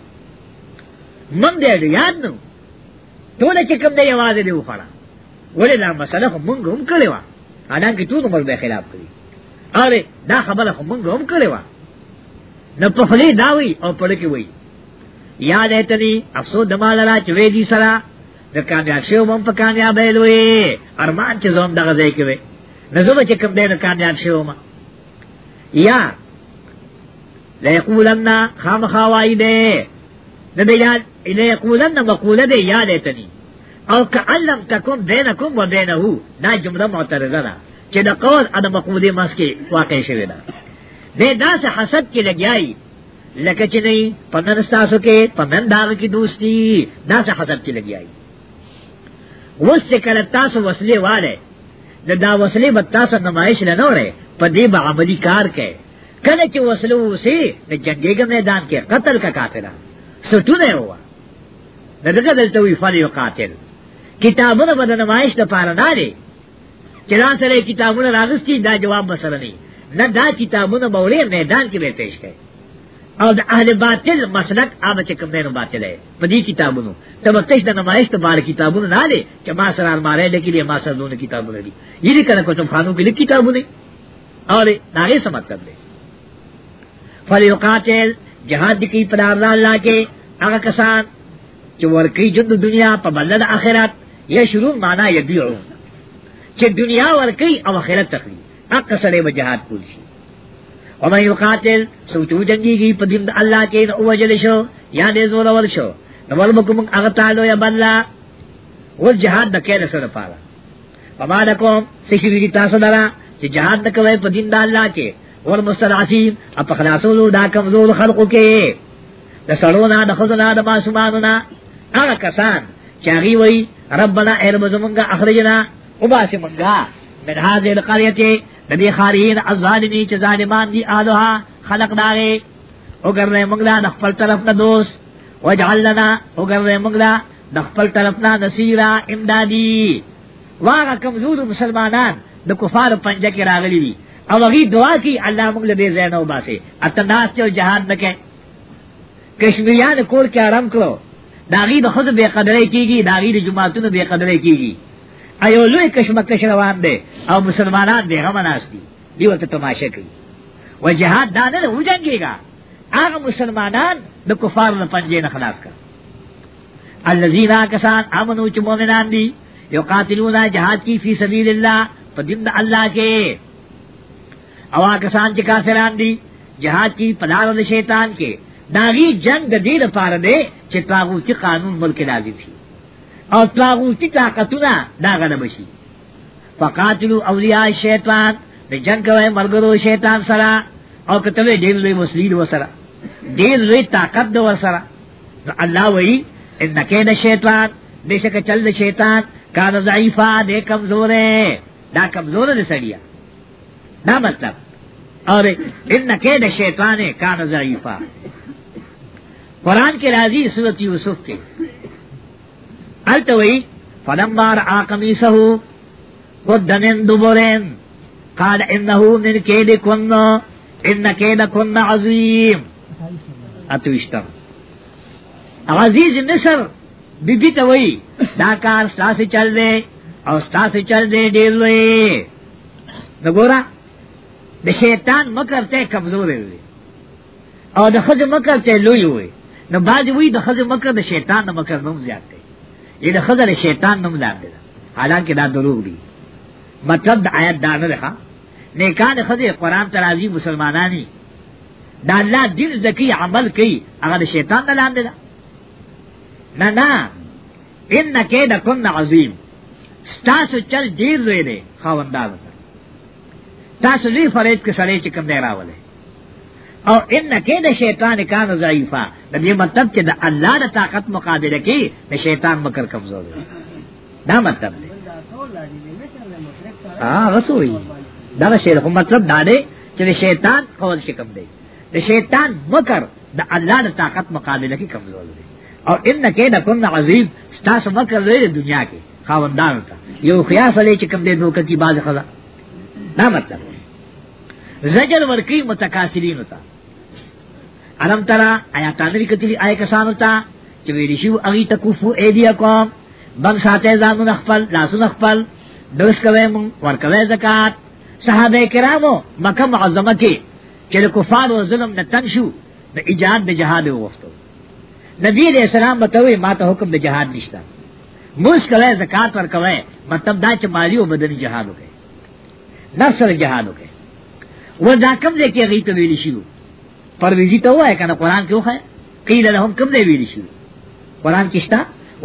من دې یاد نه ټول چې کوم دې आवाज دې وخړه ولې دا مسله خو مونږ هم کړې و اډان کې ټول عمر به خلاف کړی اره دا خبره خو مونږ هم کړې و نه په خلی دا وی او پړ کې وی یاد ایتنی افسو دمال را چوي دي سره د کامیاب شو مم په کامیاب ایلوي ارمان چې زوم دغه ځای کې وي نزوبه چې کوم دې کامیاب شو ما یا لا یقولن خام خوای دې نبی یاد لا یقولن مقوله دې یاد تني او کعلم تکون بینکم و بینه دا جمله معترضه ده چې د قول اده مقوله مسکی واقع شوی ده دې داسه حسد کې لګیای لکه چې نه پنن تاسو کې پنن داغ کی دوستی داسه حسد کې لګیای اوس چې کله تاسو وسلې والے د دا وسلې به تاسو نمایش نه نورې په دې به عملی کار کوي کله چې وسلو وسی د جنگي میدان کې قتل کا کافره سټونه هوا دغه دلته وی فالي قاتل کتابونه به نمایش د پاره نه دي چې دا سره کتابونه راغستې دا جواب مسله نه نه دا کتابونه به میدان کې به پېښ کړي او د اهل باطل مسلک هغه چې کوم نه باطل دی په دې کتابونو ته وکیش د نمایش ته بار کتابونو نه دي چې ما سره ماره لیکلي ما سره دونه کتابونه دي یی کنه کوم خانو کې کتابونه اور داغه سمات کړل فلیقاتل جهاد کی پر الله کې هغه کسان چې ورکی جد دنیا په بدل د آخرت یا شروع معنا یبیعو چې دنیا ورکی او آخرت تخلي اقصره به جهاد کول شي ومن یقاتل سوچو جنگی کی پدیم دا اللہ کے نو وجل شو یا دے زور ور شو نوال مکم اغتالو یا بللا ول جہاد نکے رسول پارا وما لکم سشوی کی تاسو درا چی جہاد نکوے پدیم دا اللہ کے والمستضعفین اپ خلاصولو دا کمزور خلقو کے دا سڑونا دا خزنا دا معصومانونا اغا کسان چاگی وئی ربنا اے رب زمنگا اخرجنا اباس منگا من حاضر قریتے ندی خارین الظالمی چه ظالمان دی آلوها خلق داغے اگر رے منگلا نخپل طرف نہ دوست وجعل لنا اگر رے منگلا نخپل طرف نہ نصیرا امدادی واغ کمزور مسلمانان د کفار پنجہ کی راغلی وی او وہی دعا کی اللہ منگل بے زین و باسے اتناس چو جہاد نہ کہ کشمیریان کور کے آرام کرو داغی د خود بے قدرے کی گی داغی د جماعتوں بے قدرے کی گی ایو لوی کشمکش روان دی او مسلمانان دی غم ناس دی دی ورته تماشه کوي و جهاد دا نه و جنگيږي هغه مسلمانان د کفار له پنجې نه خلاص کړ الذين كسان امنوا چې مؤمنان دي یقاتلون جهاد کی فی سبیل الله په دین الله کې او هغه کسان چې کافران دي جهاد کی په لار د شیطان کې داغي جنگ د دې لپاره دی چې تاغوتی قانون ملک لازم شي او تاغوتی طاقتونه دا غنه بشي فقاتلو اولیاء شیطان د جنگ کوي مرګرو شیطان سره او کته ډیر لوی مسلید وسره ډیر لوی طاقت د وسره الله وی ان کید شیطان بشک چل د شیطان کار ضعیفا د کمزوره دا کمزوره د سړیا دا مطلب اور ان کید شیطان کار ضعیفا قرآن کے راضی صورت یوسف کے التوي فلما رأى قميصه قد من دبرين قال انه من كيدكن ان كيدكن عظيم اتوشتم عزیز مصر بی بی تا وی دا کار ستا سے چل دے او ستا سے چل دے دیر لوی نگورا دا شیطان مکر تے کمزور ہوئے او دا خز مکر تے لوی ہوئے نو بعد وی دا خز مکر دا شیطان دا مکر نوم زیاد تے یہ خزر شیطان نم دار دے حالانکہ دا دروغ دی مطلب دا آیت دا نہ رکھا نیکان خزر قرآن ترازی مسلمانانی دا اللہ دل زکی عمل کی اگر شیطان نہ لان دے نہ نہ ان کے دا کن عظیم ستاسو چل دیر روئے دے خوانداز تاسو لی فرید کے سرے چکم دے راولے او ان کې د شیطان کان ضعیفا د دې مطلب چې د الله د طاقت مقابله کې د شیطان مکر کمزور دی دا مطلب دی ها رسوي دا شی خو مطلب دا دی چې د شیطان قول شي کم دی د شیطان مکر د الله د طاقت مقابله کې کمزور دی او ان کې د کوم عظیم ستاسو مکر دی دنیا کې خاوندان ته یو خیاس لري چې کم دی دوکه کی باز خدا دا مطلب زجر ورکی متکاسرین ہوتا علم ترا آیا تاندری کتلی آئے کسانو تا چو ویرشیو اغی تکوفو ایدیا کوم بن ساتے زانو نخپل لاسو نخپل درس کوئے من ورکوئے زکاة صحابہ کرامو مکہ معظمہ کی چلو کفار و ظلم نہ تنشو نہ ایجاد نہ جہاد وفتو نبی علیہ السلام بتوئے ما تو حکم نہ جہاد نشتا موس کوئے زکات پر کوئے مطلب دا چمالی و بدن جہاد ہو گئے نفسر جہاد ہو گئے وہ دا کم دے کے غیت ویلی شروع پرویزی تو ہے کہ قرآن کیوں ہے قیل لهم کم دے ویلی شو قرآن کشتا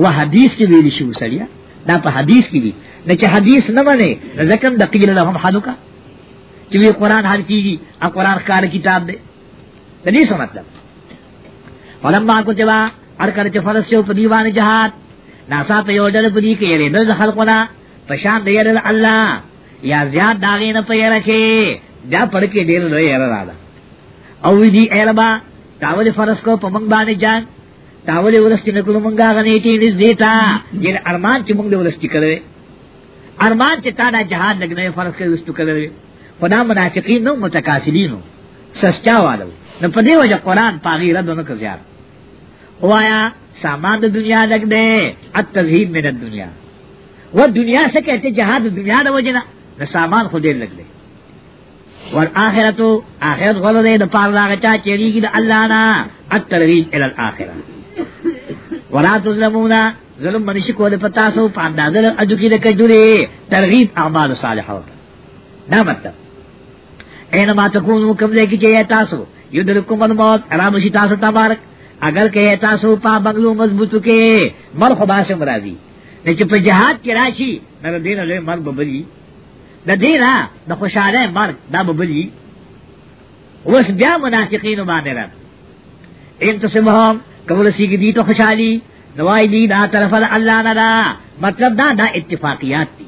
وہ حدیث کی ویلی شو سڑیا دا پا حدیث کی دی نچہ حدیث نہ بنے زکم دا قیل لهم حدو کا چوی قرآن حد کی گی اب قرآن کار کتاب دے تو نہیں سو مطلب فلما کو جوا ارکر چه فرس چو پدیوان جہاد ناسا پہ یو ڈل پدی کہ یرے نز خلقنا پشان دیر اللہ یا زیاد داغین پہ یرکے جا پڑھ کے دیر لوئے یرہ رادا او دی ایلبا تاول فرس کو پمنگ بانے جان تاول ولستی نکلو منگا غنیتی نز دیتا جن ارمان چی منگ ولستی کروے ارمان چی تانا جہان لگنے فرس کے ولستو کروے خدا منافقین نو متکاسلین نو سسچا والو نو پدی وجہ قرآن پاغی رد انو کزیار او آیا سامان دنیا لگ دے التزہیم من الدنیا وہ دنیا سے کہتے جہاد دنیا دا وجنا نو سامان خودیر لگ دے والآخرت آخرت غلو دے دا پار دا غچا چیری کی دا اللہ نا الترویج الى الآخرہ ولا تظلمونا ظلم منشی کو دے پتاسو پاندازل اجو کی دے کجورے ترغیب اعمال صالحہ ہوتا نا مطلب اینما تکونو کم دے کی چیئے تاسو یدرکم الموت ارامشی تاسو تبارک اگر کہ تاسو پا بنگلو مضبوط کے مر خدا سے مرازی نہ چپ جہاد کی راشی نہ دین مر ببری د دینا د خوشاله مرګ دا ببلی اوس بیا منافقین باندې را انتصمهم کول سیګ دی ته خوشحالي نوای دی دا طرف الله نه دا مطلب دا دا اتفاقیات دي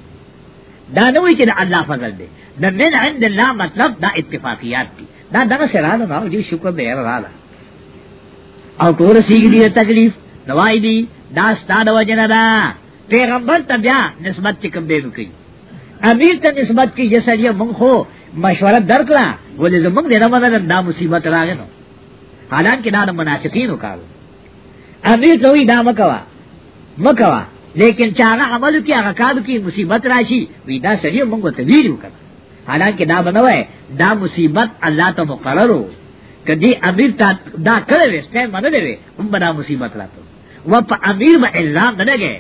دا نه وی چې الله فضل دی د من عند الله مطلب دا اتفاقیات دي دا دغه سره نه دی شکر دی را او کول سیګ دی تکلیف نوای دی دا ستاره وجنه دا پیغمبر ته بیا نسبت کوم دی نو کوي امیر ته نسبت کی جیسا یہ منگ ہو مشورت درکلا بولے تو منگ دینا مدد دا مصیبت راگے نو حالانکہ نہ مناسقین اکارو امیر تو ہی نہ مکوا مکوا لیکن چاہا عمل کی اغکاب کی مصیبت راشی وی دا سریع منگو تبیر اکارو حالانکہ نہ بنوئے دا مصیبت اللہ تو مقرر ہو کہ دی امیر تا دا کرے وے سٹے مدد دے وے ان بنا مصیبت راتو وہ امیر با الزام نہ گئے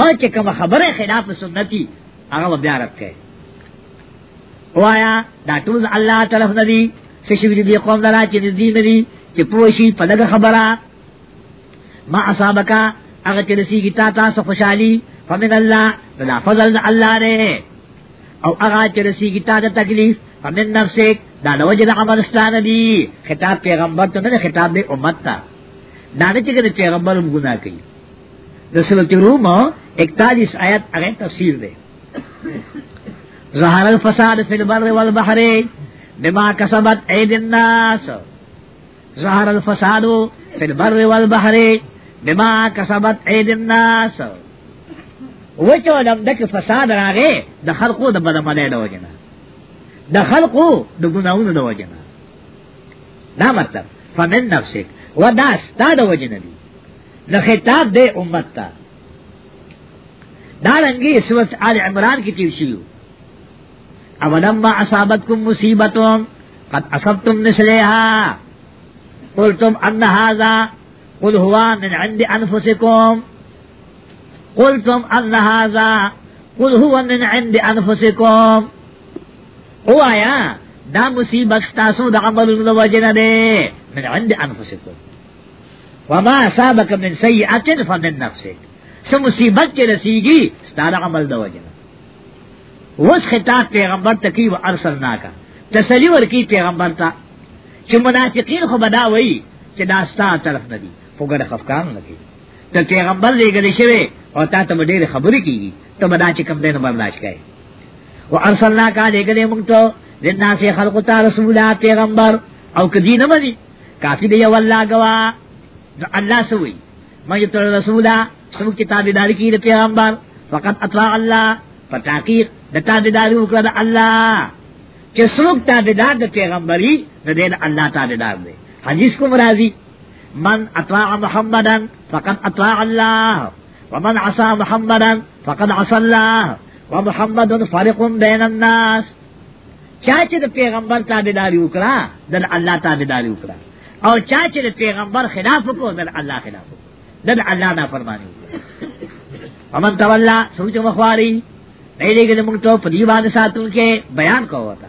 اور چکم خبر خلاف سنتی هغه بیا رب کوي وایا دا ټول الله طرف نه دي چې شي دې قوم دلا چې دې دي چې پوښي په دغه خبره ما اصابکا هغه چې رسیږي تا تاسو خوشحالي فمن الله دا فضل الله دی او هغه چې رسیږي تا د تکلیف فمن نفسک دا د وجه د عمل ستانه دی خطاب پیغمبر ته نه خطاب دی امت ته دا نه چې پیغمبر هم ګناه کوي رسول تروم 41 آیت هغه تفسیر دی ظهر الفساد فی البر والبحر بما کسبت عید الناس ظهر الفساد فی البر والبحر بما کسبت عید الناس وچو لمدک فساد راغے د خلقو د بدمنه د وجنا د خلقو د ګناونو د وجنا دا مطلب فمن نفسک و دا ستا د وجنا دی د خطاب د امت ته دارنگی سورت آل عمران کی تیر شیو اولما اصابتکم مصیبتم قد اصبتم مثلیہا قلتم ان هذا قل هو من عند انفسکم قلتم ان هذا قل هو من عند انفسکم او آیا دا مصیبت تاسو دا عمل دا وجن دے من عند انفسکم وما اصابک من سیئت فمن نفسک سم مصیبت کے رسیگی ستارا عمل دو جنا وس خطاب پیغمبر تکی و ارسلنا کا تسلی ورکی پیغمبر تا چې منافقین خو بدا وئی چې داستا طرف ندی فګر خفقان لگی ته پیغمبر لګل شوی او تا ته ډېر خبرې کیږي ته بدا چې کم دینه برداشت کړي و ارسلنا کا لګل موږ ته لناس خلق تعالی رسولا پیغمبر او کدی نه مدي کافی دی والله گوا الله سوئی مگر تو رسولہ سب کی تابیداری کی دے پیغمبر فقط اطاع اللہ پر تحقیق دے تابیداری اکرہ دے اللہ کہ سب تابیدار دے پیغمبری دے دے اللہ تابیدار دے حدیث کو مرازی من اطاع محمدا فقط اطاع اللہ ومن عصا محمدا فقد عصا اللہ ومحمد فرق بین الناس چاچے دے پیغمبر تابیداری اکرہ دے اللہ تابیداری اکرہ اور چاچے دے پیغمبر خلاف کو دے اللہ خلاف کو دد اللہ نا فرمانی امن تولا سوچ مخواری نہیں دے گئے منگ تو پریوان ساتون کے بیان کو ہوتا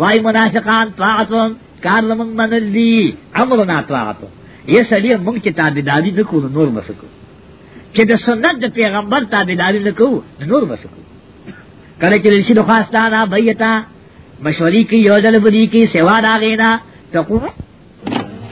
وائی منافقان طاعتم کار لمنگ منل دی امرنا طاعتم یہ سلیہ منگ کی تابداری نکو نور مسکو کہ دا سنت دا پیغمبر تابداری نکو نور مسکو کرے چلی شنو خواستانا بیتا مشوری کی یوزل بری کی سوا داغینا تقوی